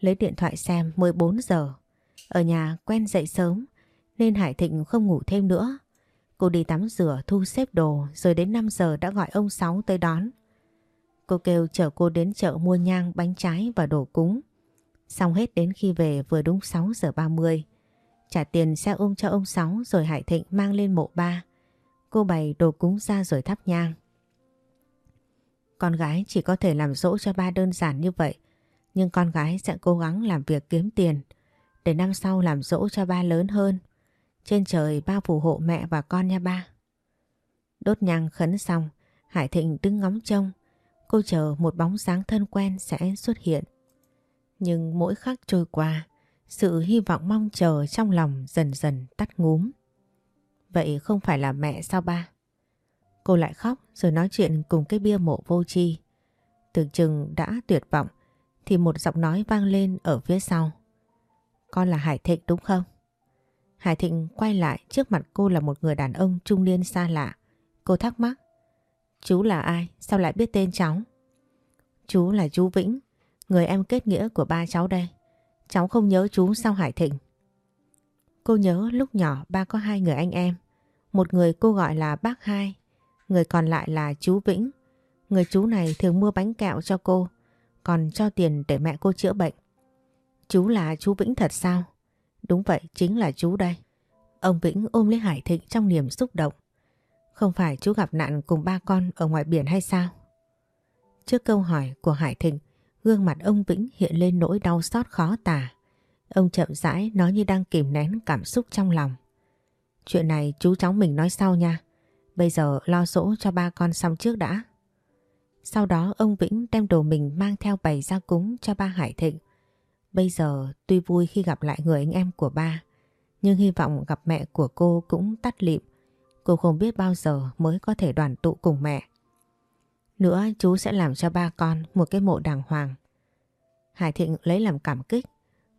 S1: lấy điện thoại xem 14 giờ. Ở nhà quen dậy sớm nên Hải Thịnh không ngủ thêm nữa. Cô đi tắm rửa thu xếp đồ rồi đến 5 giờ đã gọi ông Sáu tới đón. Cô kêu chở cô đến chợ mua nhang, bánh trái và đồ cúng. Xong hết đến khi về vừa đúng 6 giờ 30. Trả tiền xe ôm cho ông Sáu rồi Hải Thịnh mang lên mộ ba. Cô bày đồ cúng ra rồi thắp nhang. Con gái chỉ có thể làm dỗ cho ba đơn giản như vậy. Nhưng con gái sẽ cố gắng làm việc kiếm tiền. Để năm sau làm dỗ cho ba lớn hơn. Trên trời ba phù hộ mẹ và con nha ba. Đốt nhang khấn xong, Hải Thịnh đứng ngóng trông. Cô chờ một bóng dáng thân quen sẽ xuất hiện. Nhưng mỗi khắc trôi qua, sự hy vọng mong chờ trong lòng dần dần tắt ngúm. Vậy không phải là mẹ sao ba? Cô lại khóc rồi nói chuyện cùng cái bia mộ vô tri. Tưởng chừng đã tuyệt vọng thì một giọng nói vang lên ở phía sau. Con là Hải Thịnh đúng không? Hải Thịnh quay lại trước mặt cô là một người đàn ông trung niên xa lạ. Cô thắc mắc. Chú là ai? Sao lại biết tên cháu? Chú là chú Vĩnh, người em kết nghĩa của ba cháu đây. Cháu không nhớ chú sao Hải Thịnh? Cô nhớ lúc nhỏ ba có hai người anh em. Một người cô gọi là bác hai, người còn lại là chú Vĩnh. Người chú này thường mua bánh kẹo cho cô, còn cho tiền để mẹ cô chữa bệnh. Chú là chú Vĩnh thật sao? Đúng vậy, chính là chú đây. Ông Vĩnh ôm lấy Hải Thịnh trong niềm xúc động. Không phải chú gặp nạn cùng ba con ở ngoài biển hay sao? Trước câu hỏi của Hải Thịnh, gương mặt ông Vĩnh hiện lên nỗi đau xót khó tả. Ông chậm rãi nói như đang kìm nén cảm xúc trong lòng. Chuyện này chú cháu mình nói sau nha. Bây giờ lo dỗ cho ba con xong trước đã. Sau đó ông Vĩnh đem đồ mình mang theo bày ra cúng cho ba Hải Thịnh. Bây giờ tuy vui khi gặp lại người anh em của ba, nhưng hy vọng gặp mẹ của cô cũng tắt lịm. Cô không biết bao giờ mới có thể đoàn tụ cùng mẹ. Nữa chú sẽ làm cho ba con một cái mộ đàng hoàng. Hải Thịnh lấy làm cảm kích.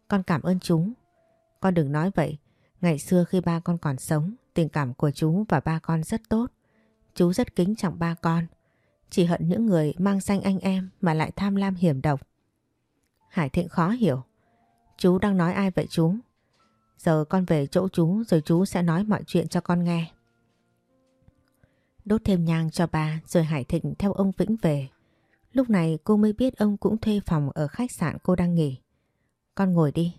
S1: Con cảm ơn chú. Con đừng nói vậy. Ngày xưa khi ba con còn sống, tình cảm của chú và ba con rất tốt. Chú rất kính trọng ba con. Chỉ hận những người mang danh anh em mà lại tham lam hiểm độc. Hải Thịnh khó hiểu. Chú đang nói ai vậy chú? Giờ con về chỗ chú rồi chú sẽ nói mọi chuyện cho con nghe. Đốt thêm nhang cho bà rồi Hải Thịnh theo ông Vĩnh về. Lúc này cô mới biết ông cũng thuê phòng ở khách sạn cô đang nghỉ. Con ngồi đi.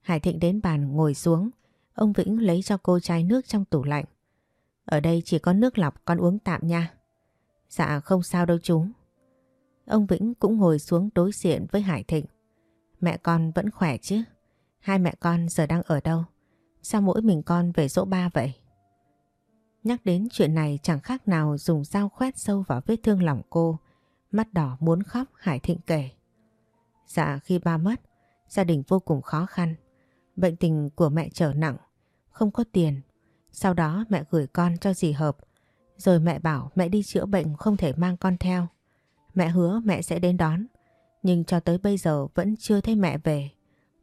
S1: Hải Thịnh đến bàn ngồi xuống. Ông Vĩnh lấy cho cô chai nước trong tủ lạnh. Ở đây chỉ có nước lọc con uống tạm nha. Dạ không sao đâu chú. Ông Vĩnh cũng ngồi xuống đối diện với Hải Thịnh. Mẹ con vẫn khỏe chứ? Hai mẹ con giờ đang ở đâu? Sao mỗi mình con về dỗ ba vậy? Nhắc đến chuyện này chẳng khác nào dùng dao khoét sâu vào vết thương lòng cô. Mắt đỏ muốn khóc Hải Thịnh kể. Dạ khi ba mất, gia đình vô cùng khó khăn. Bệnh tình của mẹ trở nặng, không có tiền. Sau đó mẹ gửi con cho dì Hợp. Rồi mẹ bảo mẹ đi chữa bệnh không thể mang con theo. Mẹ hứa mẹ sẽ đến đón. Nhưng cho tới bây giờ vẫn chưa thấy mẹ về.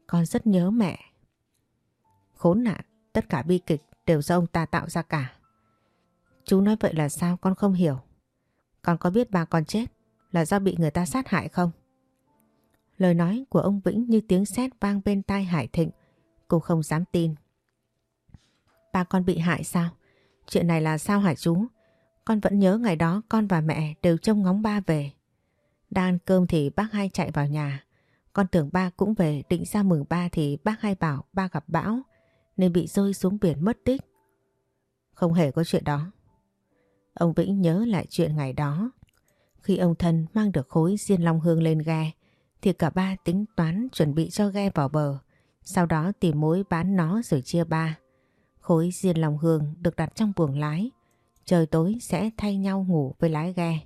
S1: Con rất nhớ mẹ. Khốn nạn, tất cả bi kịch đều do ông ta tạo ra cả. Chú nói vậy là sao con không hiểu. Con có biết ba con chết là do bị người ta sát hại không? Lời nói của ông Vĩnh như tiếng sét vang bên tai Hải Thịnh. Cô không dám tin. Ba con bị hại sao? Chuyện này là sao hả chú? Con vẫn nhớ ngày đó con và mẹ đều trông ngóng ba về. Đang ăn cơm thì bác hai chạy vào nhà. Con tưởng ba cũng về, định ra mừng ba thì bác hai bảo ba gặp bão, nên bị rơi xuống biển mất tích. Không hề có chuyện đó. Ông Vĩnh nhớ lại chuyện ngày đó. Khi ông thân mang được khối diên long hương lên ghe, thì cả ba tính toán chuẩn bị cho ghe vào bờ. Sau đó tìm mối bán nó rồi chia ba. Khối diên long hương được đặt trong buồng lái. Trời tối sẽ thay nhau ngủ với lái ghe.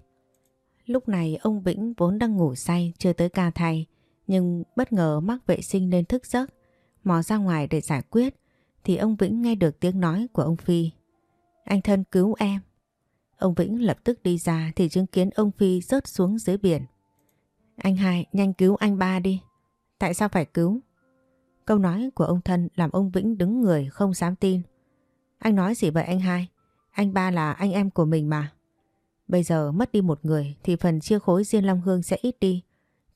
S1: Lúc này ông Vĩnh vốn đang ngủ say, chưa tới ca thay, nhưng bất ngờ mắc vệ sinh nên thức giấc. Mò ra ngoài để giải quyết, thì ông Vĩnh nghe được tiếng nói của ông Phi. Anh thân cứu em. Ông Vĩnh lập tức đi ra thì chứng kiến ông Phi rớt xuống dưới biển. Anh hai, nhanh cứu anh ba đi. Tại sao phải cứu? Câu nói của ông thân làm ông Vĩnh đứng người, không dám tin. Anh nói gì vậy anh hai? Anh ba là anh em của mình mà. Bây giờ mất đi một người thì phần chia khối Diên Long Hương sẽ ít đi.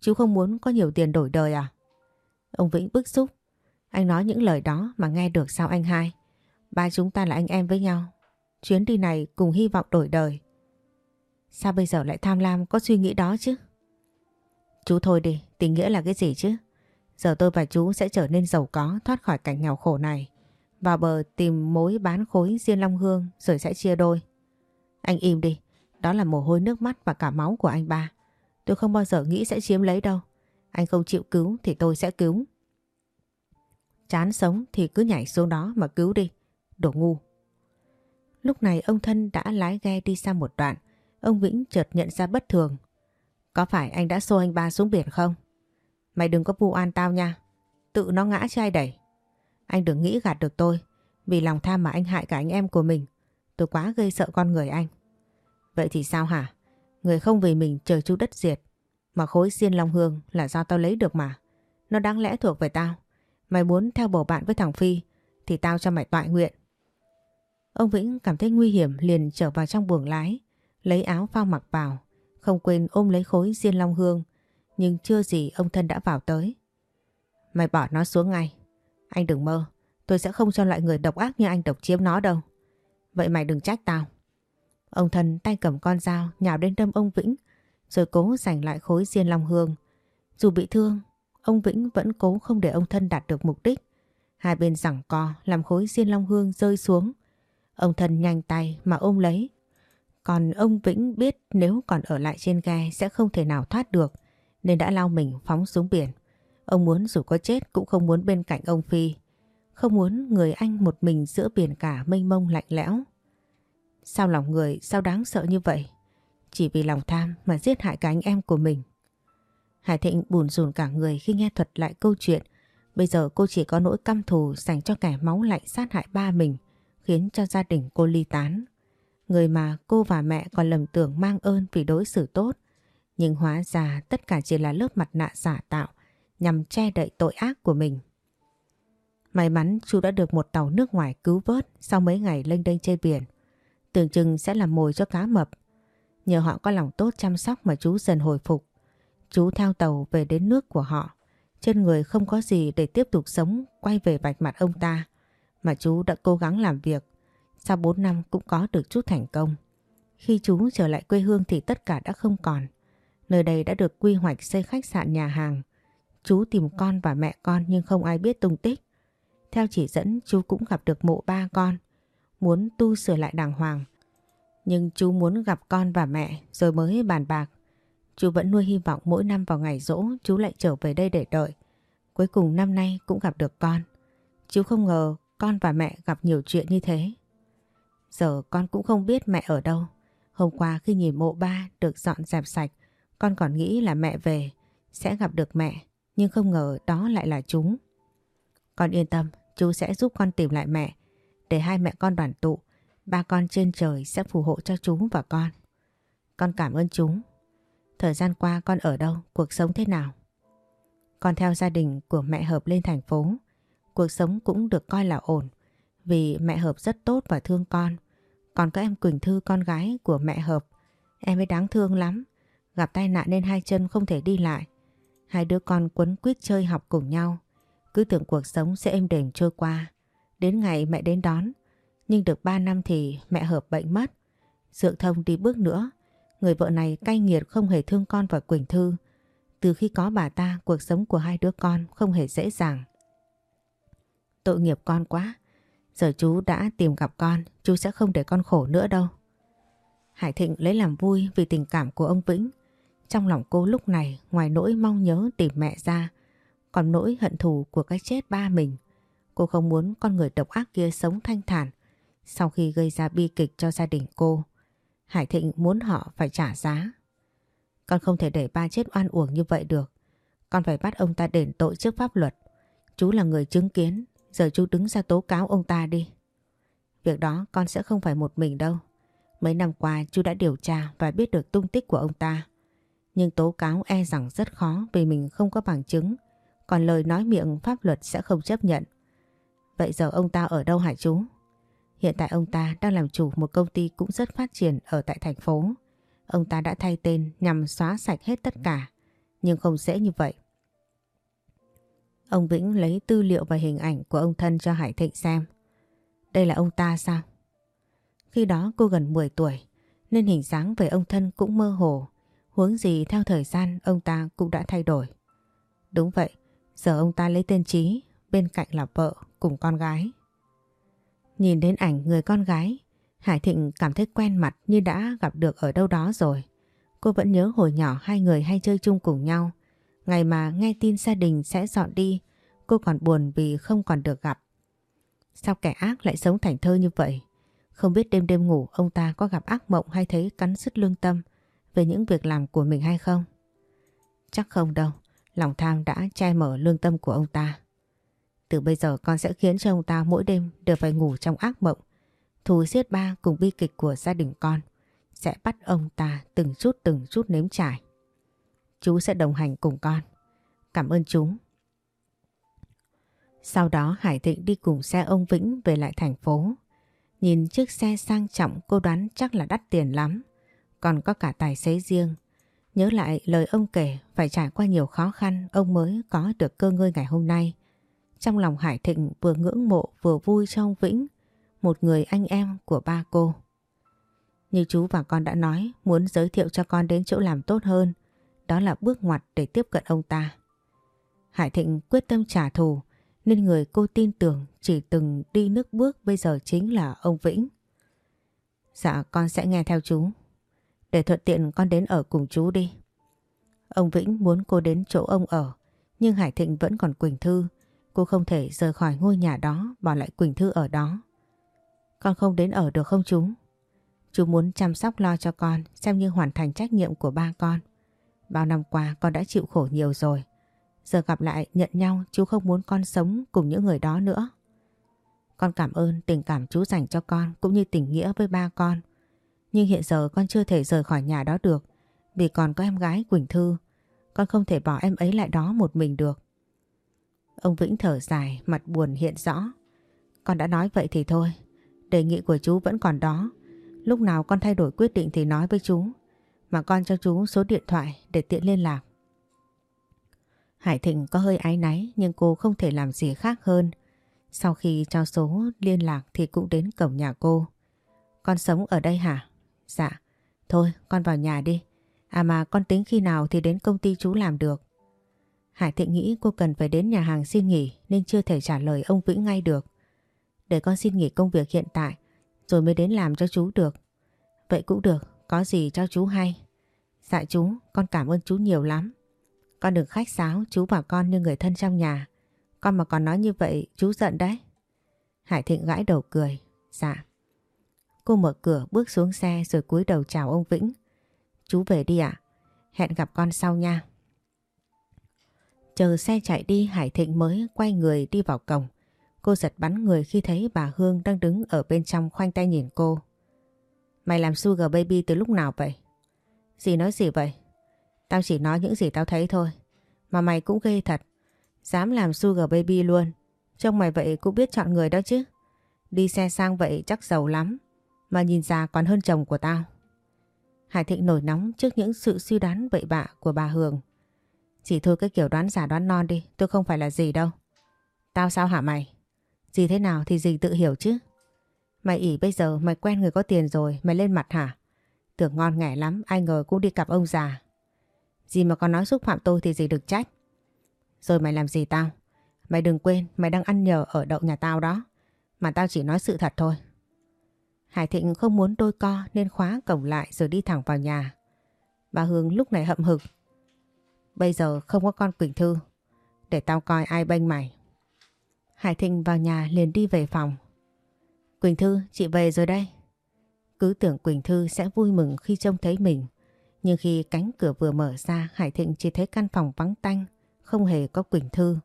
S1: Chú không muốn có nhiều tiền đổi đời à? Ông Vĩnh bức xúc. Anh nói những lời đó mà nghe được sao anh hai? Ba chúng ta là anh em với nhau. Chuyến đi này cùng hy vọng đổi đời. Sao bây giờ lại tham lam có suy nghĩ đó chứ? Chú thôi đi, tình nghĩa là cái gì chứ? Giờ tôi và chú sẽ trở nên giàu có thoát khỏi cảnh nghèo khổ này. Vào bờ tìm mối bán khối diên long hương rồi sẽ chia đôi. Anh im đi, đó là mồ hôi nước mắt và cả máu của anh ba. Tôi không bao giờ nghĩ sẽ chiếm lấy đâu. Anh không chịu cứu thì tôi sẽ cứu. Chán sống thì cứ nhảy xuống đó mà cứu đi. Đồ ngu. Lúc này ông thân đã lái ghe đi xa một đoạn. Ông Vĩnh chợt nhận ra bất thường. Có phải anh đã xô anh ba xuống biển không? Mày đừng có vu an tao nha. Tự nó ngã chứ ai đẩy. Anh đừng nghĩ gạt được tôi. Vì lòng tham mà anh hại cả anh em của mình. Tôi quá gây sợ con người anh. Vậy thì sao hả? Người không vì mình chờ chu đất diệt. Mà khối xiên long hương là do tao lấy được mà. Nó đáng lẽ thuộc về tao. Mày muốn theo bầu bạn với thằng Phi thì tao cho mày tọa nguyện. Ông Vĩnh cảm thấy nguy hiểm liền trở vào trong buồng lái, lấy áo phao mặc vào, không quên ôm lấy khối diên long hương, nhưng chưa gì ông thân đã vào tới. Mày bỏ nó xuống ngay. Anh đừng mơ, tôi sẽ không cho loại người độc ác như anh độc chiếm nó đâu. Vậy mày đừng trách tao. Ông thần tay cầm con dao nhào đến đâm ông Vĩnh rồi cố giành lại khối diên long hương. Dù bị thương, ông Vĩnh vẫn cố không để ông thân đạt được mục đích. Hai bên giằng co làm khối diên long hương rơi xuống. Ông thân nhanh tay mà ôm lấy. Còn ông Vĩnh biết nếu còn ở lại trên ghe sẽ không thể nào thoát được nên đã lao mình phóng xuống biển. Ông muốn dù có chết cũng không muốn bên cạnh ông Phi. Không muốn người anh một mình giữa biển cả mênh mông lạnh lẽo. Sao lòng người sao đáng sợ như vậy? Chỉ vì lòng tham mà giết hại cả anh em của mình. Hải Thịnh buồn rùn cả người khi nghe thuật lại câu chuyện. Bây giờ cô chỉ có nỗi căm thù dành cho kẻ máu lạnh sát hại ba mình, khiến cho gia đình cô ly tán. Người mà cô và mẹ còn lầm tưởng mang ơn vì đối xử tốt. Nhưng hóa ra tất cả chỉ là lớp mặt nạ giả tạo nhằm che đậy tội ác của mình. May mắn chú đã được một tàu nước ngoài cứu vớt sau mấy ngày lênh đênh trên biển. Tưởng chừng sẽ làm mồi cho cá mập. Nhờ họ có lòng tốt chăm sóc mà chú dần hồi phục. Chú theo tàu về đến nước của họ. Trên người không có gì để tiếp tục sống, quay về vạch mặt ông ta. Mà chú đã cố gắng làm việc. Sau 4 năm cũng có được chút thành công. Khi chú trở lại quê hương thì tất cả đã không còn. Nơi đây đã được quy hoạch xây khách sạn nhà hàng. Chú tìm con và mẹ con nhưng không ai biết tung tích. Theo chỉ dẫn, chú cũng gặp được mộ ba con. Muốn tu sửa lại đàng hoàng. Nhưng chú muốn gặp con và mẹ rồi mới bàn bạc. Chú vẫn nuôi hy vọng mỗi năm vào ngày rỗ chú lại trở về đây để đợi. Cuối cùng năm nay cũng gặp được con. Chú không ngờ con và mẹ gặp nhiều chuyện như thế. Giờ con cũng không biết mẹ ở đâu. Hôm qua khi nhìn mộ ba được dọn dẹp sạch, con còn nghĩ là mẹ về, sẽ gặp được mẹ, nhưng không ngờ đó lại là chúng. Con yên tâm, chú sẽ giúp con tìm lại mẹ, để hai mẹ con đoàn tụ, ba con trên trời sẽ phù hộ cho chú và con. Con cảm ơn chúng. Thời gian qua con ở đâu, cuộc sống thế nào? Con theo gia đình của mẹ Hợp lên thành phố, cuộc sống cũng được coi là ổn, vì mẹ Hợp rất tốt và thương con. Còn có em Quỳnh Thư con gái của mẹ Hợp, em ấy đáng thương lắm, gặp tai nạn nên hai chân không thể đi lại. Hai đứa con quấn quýt chơi học cùng nhau, cứ tưởng cuộc sống sẽ êm đềm trôi qua. Đến ngày mẹ đến đón, nhưng được 3 năm thì mẹ hợp bệnh mất. Dượng thông đi bước nữa, người vợ này cay nghiệt không hề thương con và Quỳnh Thư. Từ khi có bà ta, cuộc sống của hai đứa con không hề dễ dàng. Tội nghiệp con quá, giờ chú đã tìm gặp con, chú sẽ không để con khổ nữa đâu. Hải Thịnh lấy làm vui vì tình cảm của ông Vĩnh. Trong lòng cô lúc này ngoài nỗi mong nhớ tìm mẹ ra, còn nỗi hận thù của cái chết ba mình. Cô không muốn con người độc ác kia sống thanh thản sau khi gây ra bi kịch cho gia đình cô. Hải Thịnh muốn họ phải trả giá. Con không thể để ba chết oan uổng như vậy được. Con phải bắt ông ta đền tội trước pháp luật. Chú là người chứng kiến, giờ chú đứng ra tố cáo ông ta đi. Việc đó con sẽ không phải một mình đâu. Mấy năm qua chú đã điều tra và biết được tung tích của ông ta. Nhưng tố cáo e rằng rất khó vì mình không có bằng chứng. Còn lời nói miệng pháp luật sẽ không chấp nhận. Vậy giờ ông ta ở đâu hả chú? Hiện tại ông ta đang làm chủ một công ty cũng rất phát triển ở tại thành phố. Ông ta đã thay tên nhằm xóa sạch hết tất cả. Nhưng không dễ như vậy. Ông Vĩnh lấy tư liệu và hình ảnh của ông thân cho Hải Thịnh xem. Đây là ông ta sao? Khi đó cô gần 10 tuổi nên hình dáng về ông thân cũng mơ hồ. Huống gì theo thời gian ông ta cũng đã thay đổi. Đúng vậy, giờ ông ta lấy tên Trí, bên cạnh là vợ cùng con gái. Nhìn đến ảnh người con gái, Hải Thịnh cảm thấy quen mặt như đã gặp được ở đâu đó rồi. Cô vẫn nhớ hồi nhỏ hai người hay chơi chung cùng nhau. Ngày mà nghe tin gia đình sẽ dọn đi, cô còn buồn vì không còn được gặp. Sao kẻ ác lại sống thành thơ như vậy? Không biết đêm đêm ngủ ông ta có gặp ác mộng hay thấy cắn sứt lương tâm về những việc làm của mình hay không? Chắc không đâu, lòng tham đã che mở lương tâm của ông ta. Từ bây giờ con sẽ khiến cho ông ta mỗi đêm đều phải ngủ trong ác mộng. Thù giết ba cùng bi kịch của gia đình con sẽ bắt ông ta từng chút từng chút nếm trải. Chú sẽ đồng hành cùng con. Cảm ơn chú. Sau đó Hải Thịnh đi cùng xe ông Vĩnh về lại thành phố. Nhìn chiếc xe sang trọng, cô đoán chắc là đắt tiền lắm. Còn có cả tài xế riêng. Nhớ lại lời ông kể, phải trải qua nhiều khó khăn, ông mới có được cơ ngơi ngày hôm nay. Trong lòng Hải Thịnh vừa ngưỡng mộ vừa vui trong Vĩnh, một người anh em của ba cô. Như chú và con đã nói, muốn giới thiệu cho con đến chỗ làm tốt hơn, đó là bước ngoặt để tiếp cận ông ta. Hải Thịnh quyết tâm trả thù, nên người cô tin tưởng chỉ từng đi nước bước bây giờ chính là ông Vĩnh. Dạ con sẽ nghe theo chú. Để thuận tiện con đến ở cùng chú đi. Ông Vĩnh muốn cô đến chỗ ông ở, nhưng Hải Thịnh vẫn còn Quỳnh Thư. Cô không thể rời khỏi ngôi nhà đó, bỏ lại Quỳnh Thư ở đó. Con không đến ở được không chú? Chú muốn chăm sóc lo cho con, xem như hoàn thành trách nhiệm của ba con. Bao năm qua con đã chịu khổ nhiều rồi. Giờ gặp lại nhận nhau chú không muốn con sống cùng những người đó nữa. Con cảm ơn tình cảm chú dành cho con cũng như tình nghĩa với ba con. Nhưng hiện giờ con chưa thể rời khỏi nhà đó được vì còn có em gái Quỳnh Thư. Con không thể bỏ em ấy lại đó một mình được. Ông Vĩnh thở dài, mặt buồn hiện rõ. Con đã nói vậy thì thôi. Đề nghị của chú vẫn còn đó. Lúc nào con thay đổi quyết định thì nói với chú. Mà con cho chú số điện thoại để tiện liên lạc. Hải Thịnh có hơi áy náy nhưng cô không thể làm gì khác hơn. Sau khi cho số liên lạc thì cũng đến cổng nhà cô. Con sống ở đây hả? Dạ. Thôi con vào nhà đi. À mà con tính khi nào thì đến công ty chú làm được. Hải Thịnh nghĩ cô cần phải đến nhà hàng xin nghỉ nên chưa thể trả lời ông Vĩ ngay được. Để con xin nghỉ công việc hiện tại rồi mới đến làm cho chú được. Vậy cũng được, có gì cho chú hay. Dạ chú, con cảm ơn chú nhiều lắm. Con đừng khách sáo chú bảo con như người thân trong nhà. Con mà còn nói như vậy chú giận đấy. Hải Thịnh gãi đầu cười. Dạ. Cô mở cửa bước xuống xe rồi cúi đầu chào ông Vĩnh. Chú về đi ạ. Hẹn gặp con sau nha. Chờ xe chạy đi, Hải Thịnh mới quay người đi vào cổng. Cô giật bắn người khi thấy bà Hương đang đứng ở bên trong khoanh tay nhìn cô. Mày làm sugar baby từ lúc nào vậy? Dì nói gì vậy? Tao chỉ nói những gì tao thấy thôi. Mà mày cũng ghê thật. Dám làm sugar baby luôn. Trông mày vậy cũng biết chọn người đó chứ. Đi xe sang vậy chắc giàu lắm. Mà nhìn già còn hơn chồng của tao. Hải Thịnh nổi nóng trước những sự suy đoán bậy bạ của bà Hương. Chỉ thôi cái kiểu đoán giả đoán non đi. Tôi không phải là gì đâu. Tao sao hả mày? Gì thế nào thì gì tự hiểu chứ. Mày ỉ bây giờ mày quen người có tiền rồi. Mày lên mặt hả? Tưởng ngon nghẻ lắm. Ai ngờ cũng đi cặp ông già. Gì mà còn nói xúc phạm tôi thì gì được trách. Rồi mày làm gì tao? Mày đừng quên, mày đang ăn nhờ ở đậu nhà tao đó. Mà tao chỉ nói sự thật thôi. Hải Thịnh không muốn đôi co nên khóa cổng lại rồi đi thẳng vào nhà. Bà Hương lúc này hậm hực. Bây giờ không có con Quỳnh Thư. Để tao coi ai bênh mày. Hải Thịnh vào nhà liền đi về phòng. Quỳnh Thư, chị về rồi đây. Cứ tưởng Quỳnh Thư sẽ vui mừng khi trông thấy mình. Nhưng khi cánh cửa vừa mở ra Hải Thịnh chỉ thấy căn phòng vắng tanh Không hề có Quỳnh Thư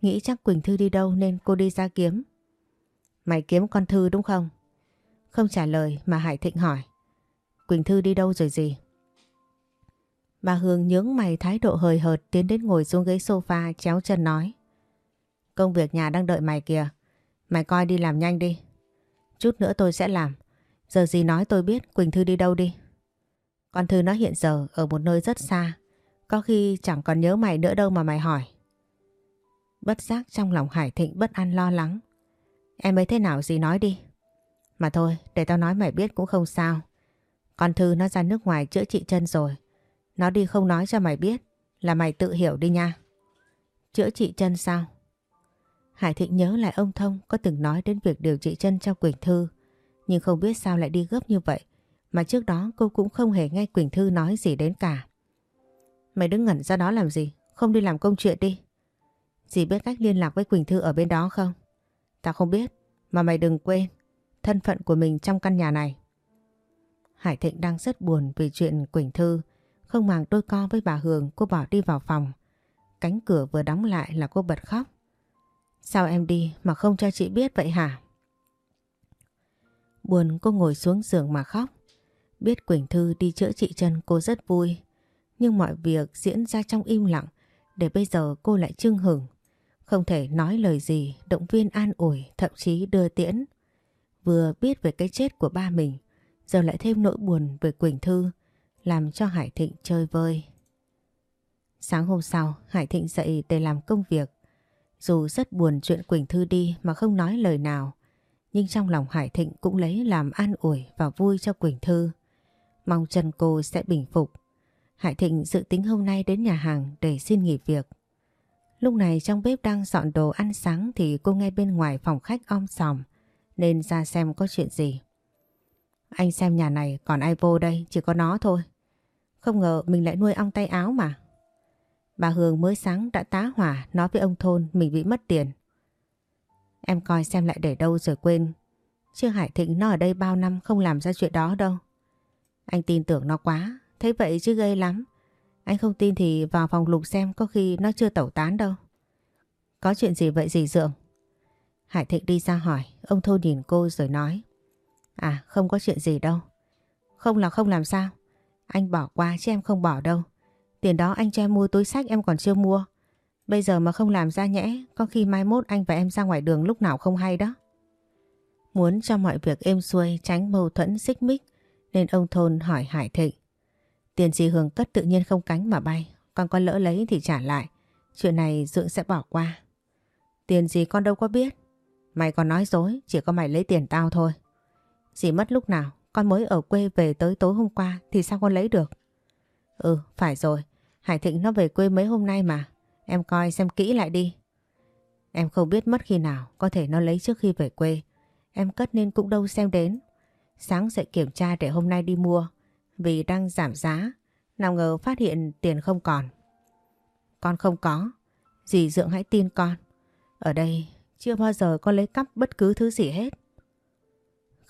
S1: Nghĩ chắc Quỳnh Thư đi đâu nên cô đi ra kiếm Mày kiếm con Thư đúng không? Không trả lời mà Hải Thịnh hỏi Quỳnh Thư đi đâu rồi gì? Bà Hương nhướng mày thái độ hời hợt tiến đến ngồi xuống ghế sofa chéo chân nói Công việc nhà đang đợi mày kìa Mày coi đi làm nhanh đi Chút nữa tôi sẽ làm Giờ gì nói tôi biết Quỳnh Thư đi đâu đi con Thư nó hiện giờ ở một nơi rất xa. Có khi chẳng còn nhớ mày nữa đâu mà mày hỏi. Bất giác trong lòng Hải Thịnh bất an lo lắng. Em ấy thế nào gì nói đi. Mà thôi, để tao nói mày biết cũng không sao. Con Thư nó ra nước ngoài chữa trị chân rồi. Nó đi không nói cho mày biết là mày tự hiểu đi nha. Chữa trị chân sao? Hải Thịnh nhớ lại ông Thông có từng nói đến việc điều trị chân cho Quỳnh Thư. Nhưng không biết sao lại đi gấp như vậy. Mà trước đó cô cũng không hề nghe Quỳnh Thư nói gì đến cả. Mày đứng ngẩn ra đó làm gì? Không đi làm công chuyện đi. Dì biết cách liên lạc với Quỳnh Thư ở bên đó không? Tao không biết. Mà mày đừng quên thân phận của mình trong căn nhà này. Hải Thịnh đang rất buồn vì chuyện Quỳnh Thư. Không màng đôi co với bà Hường cô bỏ đi vào phòng. Cánh cửa vừa đóng lại là cô bật khóc. Sao em đi mà không cho chị biết vậy hả? Buồn cô ngồi xuống giường mà khóc. Biết Quỳnh Thư đi chữa trị chân cô rất vui. Nhưng mọi việc diễn ra trong im lặng để bây giờ cô lại trưng hửng, Không thể nói lời gì, động viên an ủi, thậm chí đưa tiễn. Vừa biết về cái chết của ba mình, giờ lại thêm nỗi buồn về Quỳnh Thư, làm cho Hải Thịnh chơi vơi. Sáng hôm sau, Hải Thịnh dậy để làm công việc. Dù rất buồn chuyện Quỳnh Thư đi mà không nói lời nào, nhưng trong lòng Hải Thịnh cũng lấy làm an ủi và vui cho Quỳnh Thư. Mong chân cô sẽ bình phục. Hải Thịnh dự tính hôm nay đến nhà hàng để xin nghỉ việc. Lúc này trong bếp đang dọn đồ ăn sáng thì cô nghe bên ngoài phòng khách om sòm nên ra xem có chuyện gì. Anh xem nhà này còn ai vô đây chỉ có nó thôi. Không ngờ mình lại nuôi ong tay áo mà. Bà Hương mới sáng đã tá hỏa nói với ông thôn mình bị mất tiền. Em coi xem lại để đâu rồi quên. Chứ Hải Thịnh nó ở đây bao năm không làm ra chuyện đó đâu. Anh tin tưởng nó quá, thấy vậy chứ gây lắm. Anh không tin thì vào phòng lục xem có khi nó chưa tẩu tán đâu. Có chuyện gì vậy dì Dượng? Hải Thịnh đi ra hỏi, ông thôn nhìn cô rồi nói. À không có chuyện gì đâu. Không là không làm sao. Anh bỏ qua chứ em không bỏ đâu. Tiền đó anh cho em mua túi sách em còn chưa mua. Bây giờ mà không làm ra nhẽ, có khi mai mốt anh và em ra ngoài đường lúc nào không hay đó. Muốn cho mọi việc êm xuôi tránh mâu thuẫn xích mích nên ông Thôn hỏi Hải Thịnh. Tiền gì Hường cất tự nhiên không cánh mà bay, con có lỡ lấy thì trả lại. Chuyện này Dượng sẽ bỏ qua. Tiền gì con đâu có biết. Mày còn nói dối, chỉ có mày lấy tiền tao thôi. Dì mất lúc nào, con mới ở quê về tới tối hôm qua thì sao con lấy được? Ừ, phải rồi. Hải Thịnh nó về quê mấy hôm nay mà. Em coi xem kỹ lại đi. Em không biết mất khi nào, có thể nó lấy trước khi về quê. Em cất nên cũng đâu xem đến. Sáng dậy kiểm tra để hôm nay đi mua, vì đang giảm giá. Nào ngờ phát hiện tiền không còn. Con không có. Dì Dượng hãy tin con. Ở đây chưa bao giờ con lấy cắp bất cứ thứ gì hết.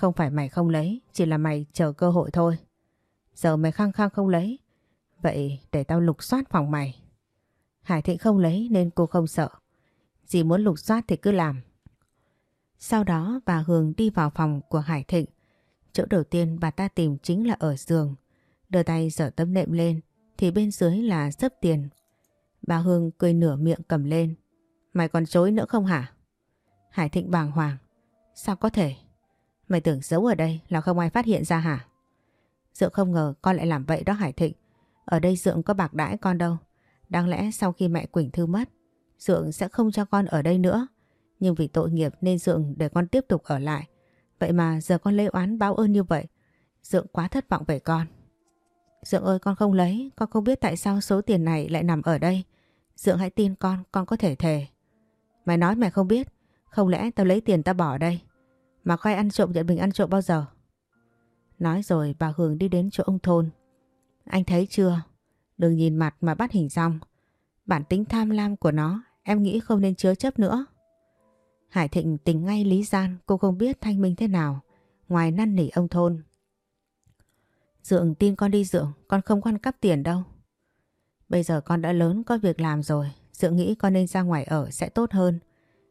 S1: Không phải mày không lấy, chỉ là mày chờ cơ hội thôi. Giờ mày khăng khăng không lấy. Vậy để tao lục soát phòng mày. Hải Thịnh không lấy nên cô không sợ. Dì muốn lục soát thì cứ làm. Sau đó bà Hương đi vào phòng của Hải Thịnh. Chỗ đầu tiên bà ta tìm chính là ở giường. Đưa tay dở tấm nệm lên thì bên dưới là sấp tiền. Bà Hương cười nửa miệng cầm lên. Mày còn chối nữa không hả? Hải Thịnh bàng hoàng. Sao có thể? Mày tưởng giấu ở đây là không ai phát hiện ra hả? Dượng không ngờ con lại làm vậy đó Hải Thịnh. Ở đây Dượng có bạc đãi con đâu. Đáng lẽ sau khi mẹ Quỳnh Thư mất, Dượng sẽ không cho con ở đây nữa. Nhưng vì tội nghiệp nên Dượng để con tiếp tục ở lại. Vậy mà giờ con lấy oán báo ơn như vậy. Dượng quá thất vọng về con. Dượng ơi con không lấy, con không biết tại sao số tiền này lại nằm ở đây. Dượng hãy tin con, con có thể thề. Mày nói mày không biết, không lẽ tao lấy tiền tao bỏ đây. Mà khoai ăn trộm nhận mình ăn trộm bao giờ? Nói rồi bà Hường đi đến chỗ ông Thôn. Anh thấy chưa? Đừng nhìn mặt mà bắt hình dong Bản tính tham lam của nó em nghĩ không nên chứa chấp nữa. Hải Thịnh tính ngay Lý Gian cô không biết thanh minh thế nào ngoài năn nỉ ông Thôn. Dượng tin con đi Dượng, con không quan cắp tiền đâu. Bây giờ con đã lớn có việc làm rồi, Dượng nghĩ con nên ra ngoài ở sẽ tốt hơn.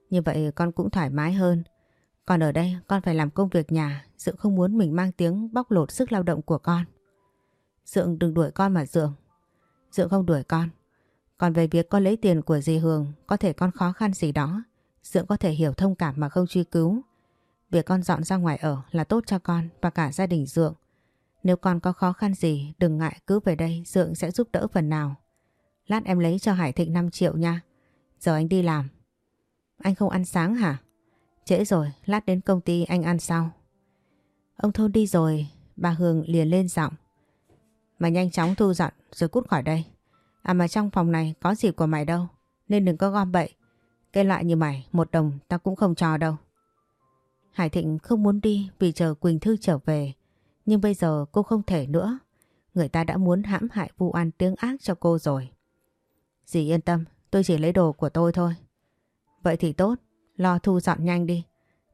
S1: Như vậy con cũng thoải mái hơn. Còn ở đây con phải làm công việc nhà, Dượng không muốn mình mang tiếng bóc lột sức lao động của con. Dượng đừng đuổi con mà Dượng. Dượng không đuổi con. Còn về việc con lấy tiền của dì Hường, có thể con khó khăn gì đó. Dượng có thể hiểu thông cảm mà không truy cứu. Việc con dọn ra ngoài ở là tốt cho con và cả gia đình Dượng. Nếu con có khó khăn gì, đừng ngại cứ về đây, Dượng sẽ giúp đỡ phần nào. Lát em lấy cho Hải Thịnh 5 triệu nha. Giờ anh đi làm. Anh không ăn sáng hả? Trễ rồi, lát đến công ty anh ăn sau. Ông Thôn đi rồi, bà Hương liền lên giọng. Mà nhanh chóng thu dọn rồi cút khỏi đây. À mà trong phòng này có gì của mày đâu, nên đừng có gom bậy. Cái loại như mày, một đồng tao cũng không cho đâu. Hải Thịnh không muốn đi vì chờ Quỳnh Thư trở về. Nhưng bây giờ cô không thể nữa. Người ta đã muốn hãm hại vu oan tiếng ác cho cô rồi. Dì yên tâm, tôi chỉ lấy đồ của tôi thôi. Vậy thì tốt, lo thu dọn nhanh đi.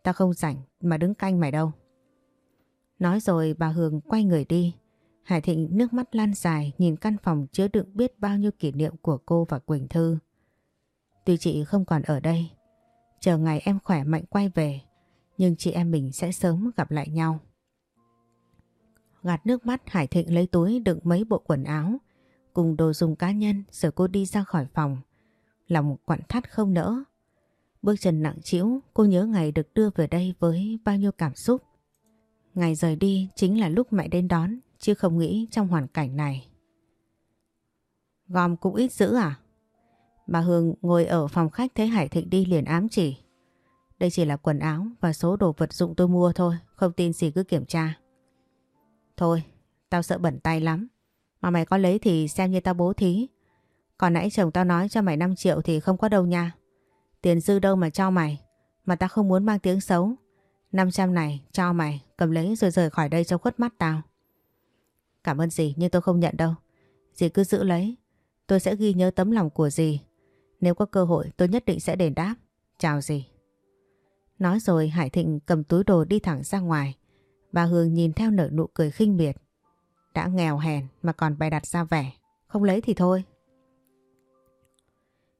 S1: Ta không rảnh mà đứng canh mày đâu. Nói rồi bà Hường quay người đi. Hải Thịnh nước mắt lan dài nhìn căn phòng chứa đựng biết bao nhiêu kỷ niệm của cô và Quỳnh Thư. Tuy chị không còn ở đây, chờ ngày em khỏe mạnh quay về, nhưng chị em mình sẽ sớm gặp lại nhau. Gạt nước mắt Hải Thịnh lấy túi đựng mấy bộ quần áo cùng đồ dùng cá nhân rồi cô đi ra khỏi phòng. Lòng quặn thắt không nỡ. Bước chân nặng trĩu cô nhớ ngày được đưa về đây với bao nhiêu cảm xúc. Ngày rời đi chính là lúc mẹ đến đón chứ không nghĩ trong hoàn cảnh này. Gom cũng ít giữ à? Bà Hương ngồi ở phòng khách thấy Hải Thịnh đi liền ám chỉ. Đây chỉ là quần áo và số đồ vật dụng tôi mua thôi, không tin gì cứ kiểm tra. Thôi, tao sợ bẩn tay lắm. Mà mày có lấy thì xem như tao bố thí. Còn nãy chồng tao nói cho mày 5 triệu thì không có đâu nha. Tiền dư đâu mà cho mày. Mà tao không muốn mang tiếng xấu. 500 này cho mày, cầm lấy rồi rời khỏi đây cho khuất mắt tao. Cảm ơn dì, nhưng tôi không nhận đâu. Dì cứ giữ lấy. Tôi sẽ ghi nhớ tấm lòng của dì. Nếu có cơ hội, tôi nhất định sẽ đền đáp. Chào dì. Nói rồi, Hải Thịnh cầm túi đồ đi thẳng ra ngoài. Bà Hương nhìn theo nở nụ cười khinh miệt. Đã nghèo hèn mà còn bày đặt ra vẻ. Không lấy thì thôi.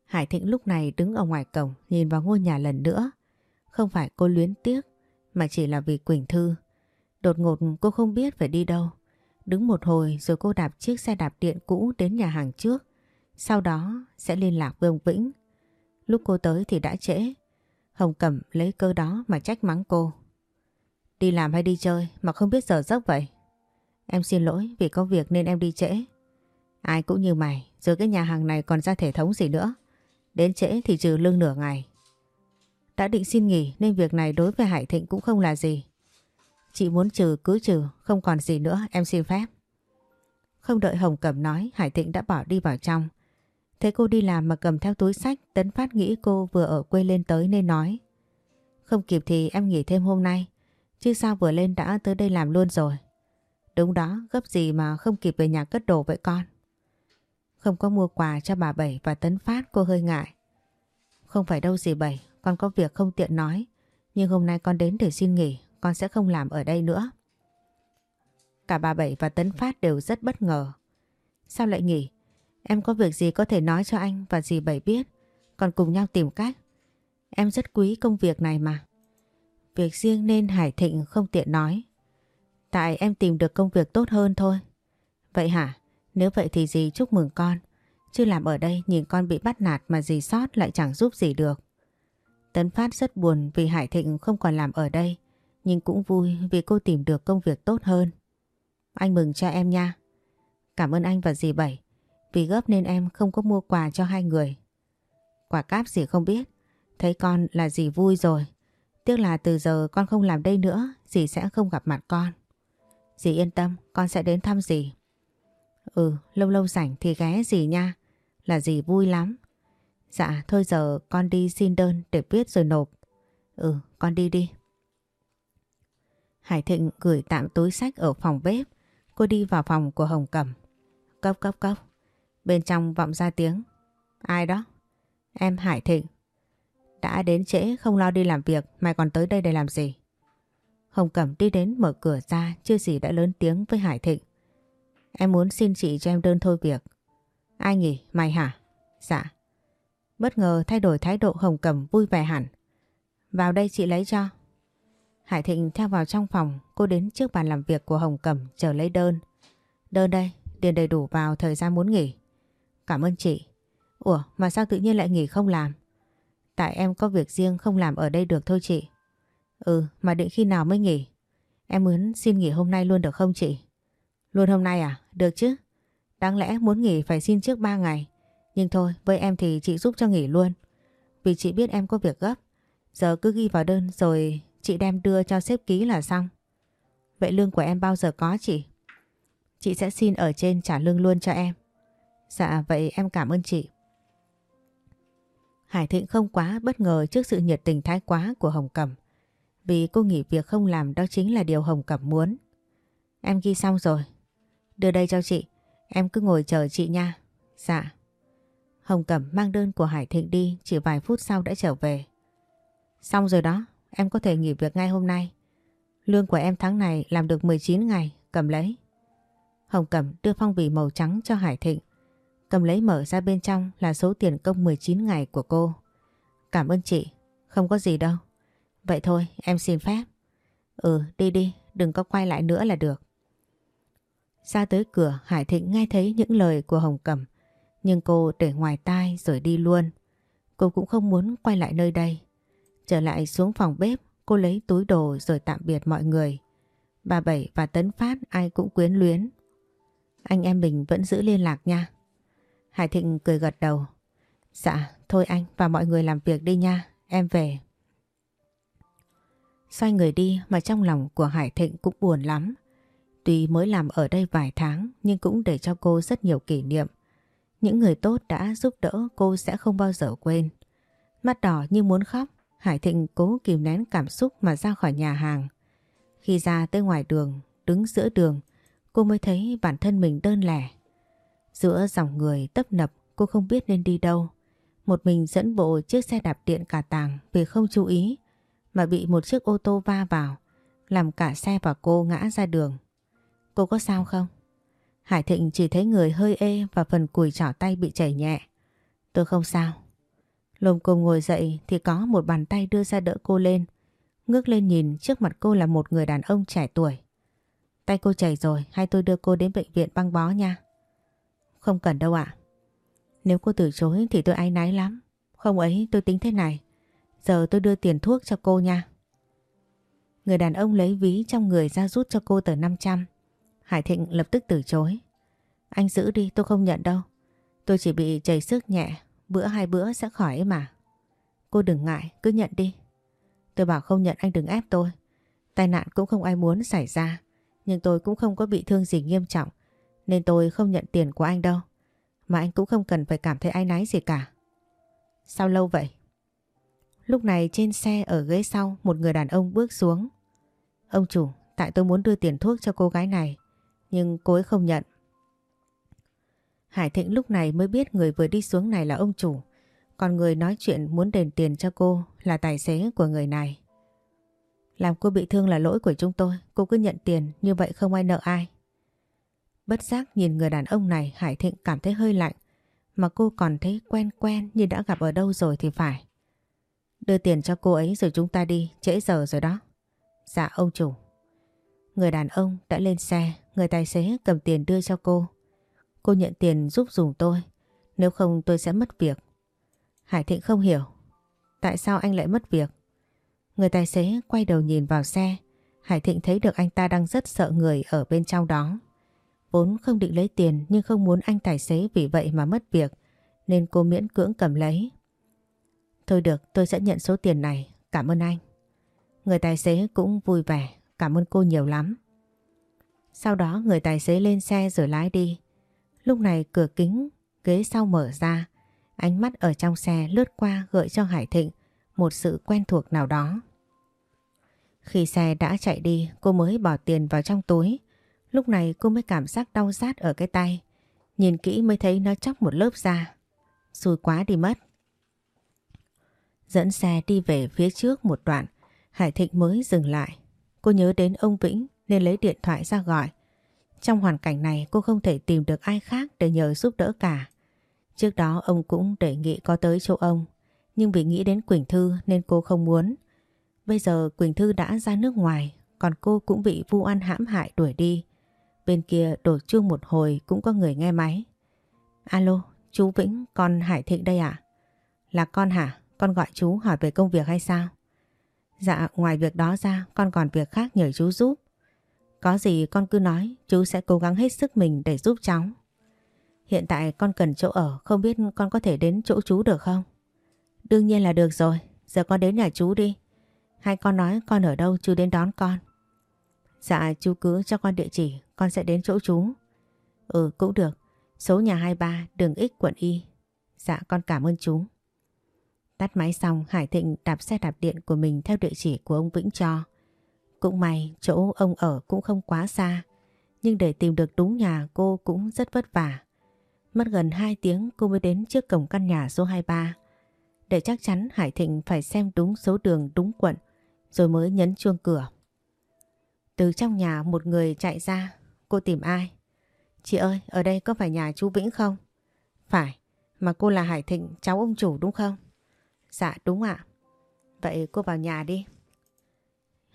S1: Hải Thịnh lúc này đứng ở ngoài cổng nhìn vào ngôi nhà lần nữa. Không phải cô luyến tiếc mà chỉ là vì Quỳnh Thư. Đột ngột cô không biết phải đi đâu. Đứng một hồi rồi cô đạp chiếc xe đạp điện cũ đến nhà hàng trước. Sau đó sẽ liên lạc với ông Vĩnh. Lúc cô tới thì đã trễ. Hồng Cẩm lấy cơ đó mà trách mắng cô. Đi làm hay đi chơi mà không biết giờ giấc vậy? Em xin lỗi vì có việc nên em đi trễ. Ai cũng như mày, rồi cái nhà hàng này còn ra thể thống gì nữa. Đến trễ thì trừ lương nửa ngày. Đã định xin nghỉ nên việc này đối với Hải Thịnh cũng không là gì. Chị muốn trừ cứ trừ, không còn gì nữa em xin phép. Không đợi Hồng Cẩm nói, Hải Thịnh đã bỏ đi vào trong. Thấy cô đi làm mà cầm theo túi sách, Tấn Phát nghĩ cô vừa ở quê lên tới nên nói. Không kịp thì em nghỉ thêm hôm nay, chứ sao vừa lên đã tới đây làm luôn rồi. Đúng đó, gấp gì mà không kịp về nhà cất đồ vậy con. Không có mua quà cho bà Bảy và Tấn Phát cô hơi ngại. Không phải đâu gì Bảy, con có việc không tiện nói. Nhưng hôm nay con đến để xin nghỉ, con sẽ không làm ở đây nữa. Cả bà Bảy và Tấn Phát đều rất bất ngờ. Sao lại nghỉ? Em có việc gì có thể nói cho anh và dì Bảy biết, còn cùng nhau tìm cách. Em rất quý công việc này mà. Việc riêng nên Hải Thịnh không tiện nói. Tại em tìm được công việc tốt hơn thôi. Vậy hả? Nếu vậy thì dì chúc mừng con. Chứ làm ở đây nhìn con bị bắt nạt mà dì sót lại chẳng giúp gì được. Tấn Phát rất buồn vì Hải Thịnh không còn làm ở đây. Nhưng cũng vui vì cô tìm được công việc tốt hơn. Anh mừng cho em nha. Cảm ơn anh và dì Bảy. Vì gấp nên em không có mua quà cho hai người. Quả cáp gì không biết. Thấy con là dì vui rồi. Tiếc là từ giờ con không làm đây nữa, dì sẽ không gặp mặt con. Dì yên tâm, con sẽ đến thăm dì. Ừ, lâu lâu rảnh thì ghé gì nha. Là gì vui lắm. Dạ, thôi giờ con đi xin đơn để viết rồi nộp. Ừ, con đi đi. Hải Thịnh gửi tạm túi sách ở phòng bếp. Cô đi vào phòng của Hồng Cẩm. Cốc cốc cốc. Bên trong vọng ra tiếng. Ai đó? Em Hải Thịnh. Đã đến trễ không lo đi làm việc mày còn tới đây để làm gì? Hồng Cẩm đi đến mở cửa ra chưa gì đã lớn tiếng với Hải Thịnh. Em muốn xin chị cho em đơn thôi việc. Ai nghỉ? Mày hả? Dạ. Bất ngờ thay đổi thái độ Hồng Cẩm vui vẻ hẳn. Vào đây chị lấy cho. Hải Thịnh theo vào trong phòng, cô đến trước bàn làm việc của Hồng Cẩm chờ lấy đơn. Đơn đây, điền đầy đủ vào thời gian muốn nghỉ. Cảm ơn chị. Ủa mà sao tự nhiên lại nghỉ không làm? Tại em có việc riêng không làm ở đây được thôi chị. Ừ mà định khi nào mới nghỉ? Em muốn xin nghỉ hôm nay luôn được không chị? Luôn hôm nay à? Được chứ? Đáng lẽ muốn nghỉ phải xin trước 3 ngày. Nhưng thôi, với em thì chị giúp cho nghỉ luôn. Vì chị biết em có việc gấp. Giờ cứ ghi vào đơn rồi chị đem đưa cho sếp ký là xong. Vậy lương của em bao giờ có chị? Chị sẽ xin ở trên trả lương luôn cho em. Dạ vậy em cảm ơn chị. Hải Thịnh không quá bất ngờ trước sự nhiệt tình thái quá của Hồng Cẩm. Vì cô nghỉ việc không làm đó chính là điều Hồng Cẩm muốn. Em ghi xong rồi. Đưa đây cho chị. Em cứ ngồi chờ chị nha. Dạ. Hồng Cẩm mang đơn của Hải Thịnh đi chỉ vài phút sau đã trở về. Xong rồi đó, em có thể nghỉ việc ngay hôm nay. Lương của em tháng này làm được 19 ngày, cầm lấy. Hồng Cẩm đưa phong bì màu trắng cho Hải Thịnh. Cầm lấy mở ra bên trong là số tiền công 19 ngày của cô. Cảm ơn chị, không có gì đâu. Vậy thôi, em xin phép. Ừ, đi đi, đừng có quay lại nữa là được. Ra tới cửa, Hải Thịnh nghe thấy những lời của Hồng Cẩm. Nhưng cô để ngoài tai rồi đi luôn. Cô cũng không muốn quay lại nơi đây. Trở lại xuống phòng bếp, cô lấy túi đồ rồi tạm biệt mọi người. Bà Bảy và Tấn Phát ai cũng quyến luyến. Anh em mình vẫn giữ liên lạc nha. Hải Thịnh cười gật đầu. Dạ, thôi anh và mọi người làm việc đi nha, em về. Xoay người đi mà trong lòng của Hải Thịnh cũng buồn lắm. Tuy mới làm ở đây vài tháng nhưng cũng để cho cô rất nhiều kỷ niệm. những người tốt đã giúp đỡ cô sẽ không bao giờ quên. Mắt đỏ như muốn khóc, Hải Thịnh cố kìm nén cảm xúc mà ra khỏi nhà hàng. Khi ra tới ngoài đường, đứng giữa đường, cô mới thấy bản thân mình đơn lẻ. Giữa dòng người tấp nập cô không biết nên đi đâu. Một mình dẫn bộ chiếc xe đạp điện cả tàng vì không chú ý mà bị một chiếc ô tô va vào làm cả xe và cô ngã ra đường. Cô có sao không? Hải Thịnh chỉ thấy người hơi ê và phần cùi trỏ tay bị chảy nhẹ. Tôi không sao. Lồm cồm ngồi dậy thì có một bàn tay đưa ra đỡ cô lên. Ngước lên nhìn trước mặt cô là một người đàn ông trẻ tuổi. Tay cô chảy rồi, hay tôi đưa cô đến bệnh viện băng bó nha. Không cần đâu ạ. Nếu cô từ chối thì tôi áy náy lắm. Không ấy tôi tính thế này. Giờ tôi đưa tiền thuốc cho cô nha. Người đàn ông lấy ví trong người ra rút cho cô tờ 500. Hải Thịnh lập tức từ chối. Anh giữ đi tôi không nhận đâu. Tôi chỉ bị chảy sức nhẹ, bữa hai bữa sẽ khỏi ấy mà. Cô đừng ngại, cứ nhận đi. Tôi bảo không nhận anh đừng ép tôi. Tai nạn cũng không ai muốn xảy ra. Nhưng tôi cũng không có bị thương gì nghiêm trọng. Nên tôi không nhận tiền của anh đâu. Mà anh cũng không cần phải cảm thấy ai náy gì cả. Sao lâu vậy? Lúc này trên xe ở ghế sau một người đàn ông bước xuống. Ông chủ, tại tôi muốn đưa tiền thuốc cho cô gái này. Nhưng cô ấy không nhận. Hải Thịnh lúc này mới biết người vừa đi xuống này là ông chủ. Còn người nói chuyện muốn đền tiền cho cô là tài xế của người này. Làm cô bị thương là lỗi của chúng tôi. Cô cứ nhận tiền như vậy không ai nợ ai. Bất giác nhìn người đàn ông này Hải Thịnh cảm thấy hơi lạnh. Mà cô còn thấy quen quen như đã gặp ở đâu rồi thì phải. Đưa tiền cho cô ấy rồi chúng ta đi, trễ giờ rồi đó. Dạ ông chủ. Người đàn ông đã lên xe, người tài xế cầm tiền đưa cho cô. Cô nhận tiền giúp dùng tôi, nếu không tôi sẽ mất việc. Hải Thịnh không hiểu, tại sao anh lại mất việc? Người tài xế quay đầu nhìn vào xe, Hải Thịnh thấy được anh ta đang rất sợ người ở bên trong đó. Vốn không định lấy tiền nhưng không muốn anh tài xế vì vậy mà mất việc, nên cô miễn cưỡng cầm lấy. Thôi được, tôi sẽ nhận số tiền này, cảm ơn anh. Người tài xế cũng vui vẻ, cảm ơn cô nhiều lắm. Sau đó người tài xế lên xe rồi lái đi. Lúc này cửa kính, ghế sau mở ra. Ánh mắt ở trong xe lướt qua gợi cho Hải Thịnh một sự quen thuộc nào đó. Khi xe đã chạy đi, cô mới bỏ tiền vào trong túi. Lúc này cô mới cảm giác đau rát ở cái tay. Nhìn kỹ mới thấy nó chóc một lớp da. Xui quá đi mất. Dẫn xe đi về phía trước một đoạn, Hải Thịnh mới dừng lại. Cô nhớ đến ông Vĩnh nên lấy điện thoại ra gọi. Trong hoàn cảnh này cô không thể tìm được ai khác để nhờ giúp đỡ cả. Trước đó ông cũng đề nghị có tới chỗ ông, nhưng vì nghĩ đến Quỳnh Thư nên cô không muốn. Bây giờ Quỳnh Thư đã ra nước ngoài, còn cô cũng bị Vu An hãm hại đuổi đi. Bên kia đổ chuông một hồi cũng có người nghe máy. Alo, chú Vĩnh, con Hải Thịnh đây ạ? Là con hả? Con gọi chú hỏi về công việc hay sao? Dạ, ngoài việc đó ra con còn việc khác nhờ chú giúp. Có gì con cứ nói, chú sẽ cố gắng hết sức mình để giúp cháu. Hiện tại con cần chỗ ở, không biết con có thể đến chỗ chú được không? Đương nhiên là được rồi, giờ con đến nhà chú đi. Hay con nói con ở đâu chú đến đón con? Dạ chú cứ cho con địa chỉ, con sẽ đến chỗ chú. Ừ cũng được, số nhà 23 đường X quận Y. Dạ con cảm ơn chú. Tắt máy xong Hải Thịnh đạp xe đạp điện của mình theo địa chỉ của ông Vĩnh cho. Cũng may chỗ ông ở cũng không quá xa nhưng để tìm được đúng nhà cô cũng rất vất vả. Mất gần 2 tiếng cô mới đến trước cổng căn nhà số 23. Để chắc chắn Hải Thịnh phải xem đúng số đường đúng quận rồi mới nhấn chuông cửa. Từ trong nhà một người chạy ra, cô tìm ai? Chị ơi, ở đây có phải nhà chú Vĩnh không? Phải, mà cô là Hải Thịnh, cháu ông chủ đúng không? Dạ đúng ạ. Vậy cô vào nhà đi.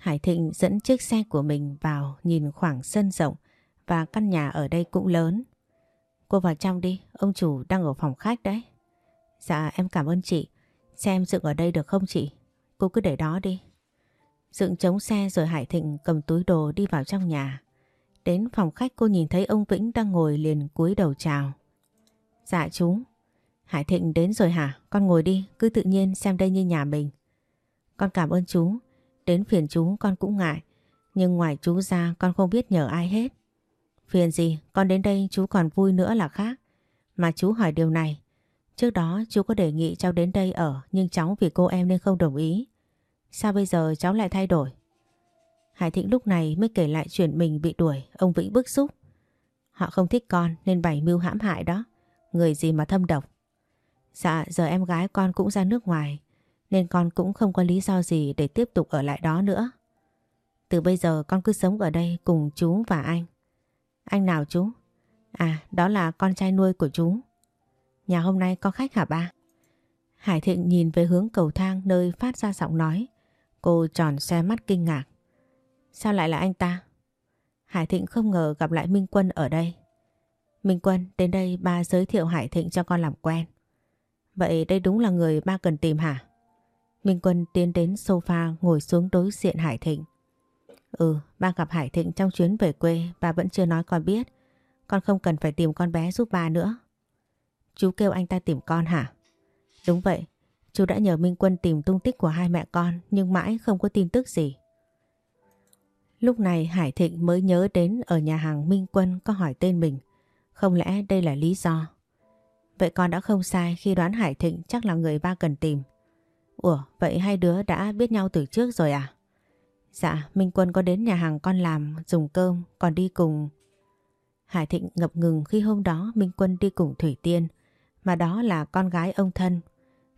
S1: Hải Thịnh dẫn chiếc xe của mình vào nhìn khoảng sân rộng và căn nhà ở đây cũng lớn. Cô vào trong đi, ông chủ đang ở phòng khách đấy. Dạ em cảm ơn chị. Xem dựng ở đây được không chị? Cô cứ để đó đi. Dựng chống xe rồi Hải Thịnh cầm túi đồ đi vào trong nhà. Đến phòng khách cô nhìn thấy ông Vĩnh đang ngồi liền cúi đầu chào. Dạ chú. Hải Thịnh đến rồi hả? Con ngồi đi, cứ tự nhiên xem đây như nhà mình. Con cảm ơn chú. Đến phiền chú con cũng ngại. Nhưng ngoài chú ra con không biết nhờ ai hết. Phiền gì, con đến đây chú còn vui nữa là khác. Mà chú hỏi điều này, trước đó chú có đề nghị cháu đến đây ở nhưng cháu vì cô em nên không đồng ý. Sao bây giờ cháu lại thay đổi? Hải Thịnh lúc này mới kể lại chuyện mình bị đuổi, ông Vĩnh bức xúc. Họ không thích con nên bày mưu hãm hại đó. Người gì mà thâm độc. Dạ giờ em gái con cũng ra nước ngoài nên con cũng không có lý do gì để tiếp tục ở lại đó nữa. Từ bây giờ con cứ sống ở đây cùng chú và anh. Anh nào chú? À đó là con trai nuôi của chú. Nhà hôm nay có khách hả ba? Hải Thịnh nhìn về hướng cầu thang nơi phát ra giọng nói. Cô tròn xe mắt kinh ngạc. Sao lại là anh ta? Hải Thịnh không ngờ gặp lại Minh Quân ở đây. Minh Quân, đến đây ba giới thiệu Hải Thịnh cho con làm quen. Vậy đây đúng là người ba cần tìm hả? Minh Quân tiến đến sofa ngồi xuống đối diện Hải Thịnh. Ừ, ba gặp Hải Thịnh trong chuyến về quê, ba vẫn chưa nói con biết. Con không cần phải tìm con bé giúp ba nữa. Chú kêu anh ta tìm con hả? Đúng vậy, chú đã nhờ Minh Quân tìm tung tích của hai mẹ con nhưng mãi không có tin tức gì. Lúc này Hải Thịnh mới nhớ đến ở nhà hàng Minh Quân có hỏi tên mình. Không lẽ đây là lý do? Vậy con đã không sai khi đoán Hải Thịnh chắc là người ba cần tìm. Ủa, vậy hai đứa đã biết nhau từ trước rồi à? Dạ, Minh Quân có đến nhà hàng con làm dùng cơm còn đi cùng. Hải Thịnh ngập ngừng khi hôm đó Minh Quân đi cùng Thủy Tiên mà đó là con gái ông thân.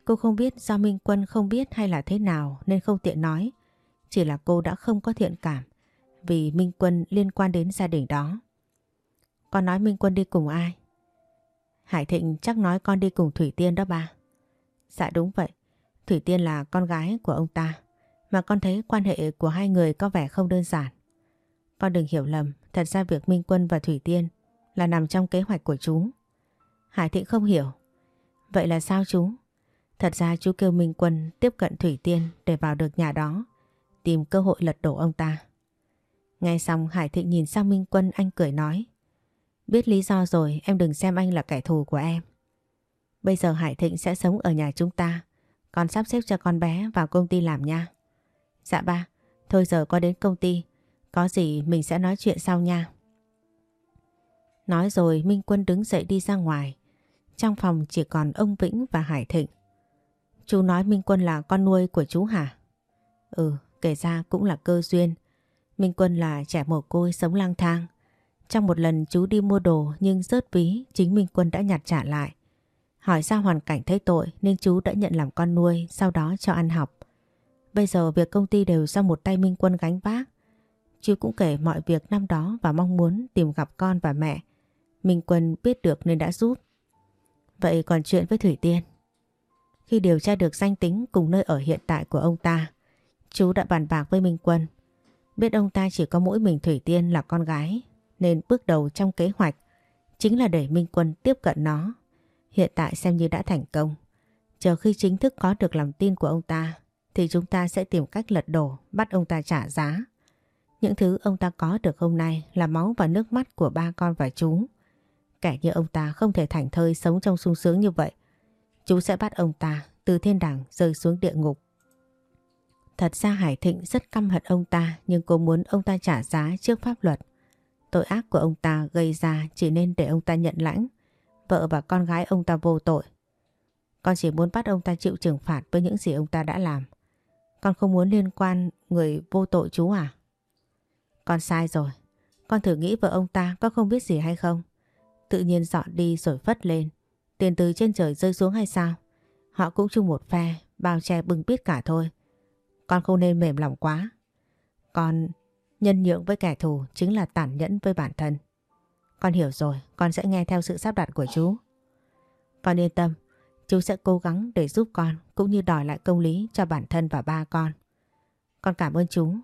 S1: Cô không biết do Minh Quân không biết hay là thế nào nên không tiện nói. Chỉ là cô đã không có thiện cảm vì Minh Quân liên quan đến gia đình đó. Con nói Minh Quân đi cùng ai? Hải Thịnh chắc nói con đi cùng Thủy Tiên đó ba. Dạ đúng vậy. Thủy Tiên là con gái của ông ta. Mà con thấy quan hệ của hai người có vẻ không đơn giản. Con đừng hiểu lầm. Thật ra việc Minh Quân và Thủy Tiên là nằm trong kế hoạch của chú. Hải Thịnh không hiểu. Vậy là sao chú? Thật ra chú kêu Minh Quân tiếp cận Thủy Tiên để vào được nhà đó. Tìm cơ hội lật đổ ông ta. Ngay xong, Hải Thịnh nhìn sang Minh Quân anh cười nói. Biết lý do rồi, em đừng xem anh là kẻ thù của em. Bây giờ Hải Thịnh sẽ sống ở nhà chúng ta. Con sắp xếp cho con bé vào công ty làm nha. Dạ ba, thôi giờ con đến công ty. Có gì mình sẽ nói chuyện sau nha. Nói rồi Minh Quân đứng dậy đi ra ngoài. Trong phòng chỉ còn ông Vĩnh và Hải Thịnh. Chú nói Minh Quân là con nuôi của chú hả? Ừ, kể ra cũng là cơ duyên. Minh Quân là trẻ mồ côi sống lang thang. Trong một lần chú đi mua đồ nhưng rớt ví chính Minh Quân đã nhặt trả lại. Hỏi ra hoàn cảnh thấy tội nên chú đã nhận làm con nuôi sau đó cho ăn học. Bây giờ việc công ty đều do một tay Minh Quân gánh vác. Chú cũng kể mọi việc năm đó và mong muốn tìm gặp con và mẹ. Minh Quân biết được nên đã giúp. Vậy còn chuyện với Thủy Tiên? Khi điều tra được danh tính cùng nơi ở hiện tại của ông ta, chú đã bàn bạc với Minh Quân. Biết ông ta chỉ có mỗi mình Thủy Tiên là con gái nên bước đầu trong kế hoạch chính là để Minh Quân tiếp cận nó. Hiện tại xem như đã thành công. Chờ khi chính thức có được lòng tin của ông ta, thì chúng ta sẽ tìm cách lật đổ, bắt ông ta trả giá. Những thứ ông ta có được hôm nay là máu và nước mắt của ba con và chú. Kẻ như ông ta không thể thành thơi sống trong sung sướng như vậy. Chú sẽ bắt ông ta từ thiên đàng rơi xuống địa ngục. Thật ra Hải Thịnh rất căm hận ông ta, nhưng cô muốn ông ta trả giá trước pháp luật. Tội ác của ông ta gây ra chỉ nên để ông ta nhận lãnh. Vợ và con gái ông ta vô tội. Con chỉ muốn bắt ông ta chịu trừng phạt với những gì ông ta đã làm. Con không muốn liên quan người vô tội chú à? Con sai rồi. Con thử nghĩ vợ ông ta có không biết gì hay không? Tự nhiên dọn đi rồi phất lên. Tiền từ trên trời rơi xuống hay sao? Họ cũng chung một phe, bao che bưng biết cả thôi. Con không nên mềm lòng quá. Con nhân nhượng với kẻ thù chính là tàn nhẫn với bản thân. Con hiểu rồi, con sẽ nghe theo sự sắp đặt của chú. Con yên tâm, chú sẽ cố gắng để giúp con cũng như đòi lại công lý cho bản thân và ba con. Con cảm ơn chú.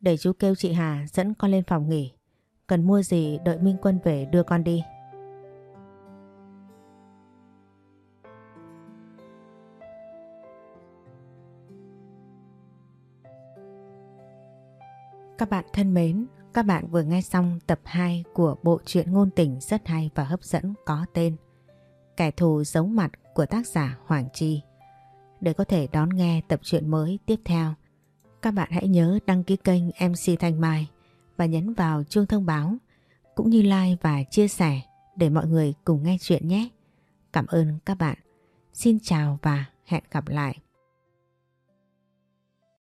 S1: Để chú kêu chị Hà dẫn con lên phòng nghỉ. Cần mua gì đợi Minh Quân về đưa con đi. Các bạn thân mến, các bạn vừa nghe xong tập 2 của bộ truyện ngôn tình rất hay và hấp dẫn có tên Kẻ thù giấu mặt của tác giả Hoàng Chi. Để có thể đón nghe tập truyện mới tiếp theo, các bạn hãy nhớ đăng ký kênh MC Thanh Mai và nhấn vào chuông thông báo cũng như like và chia sẻ để mọi người cùng nghe chuyện nhé. Cảm ơn các bạn. Xin chào và hẹn gặp lại.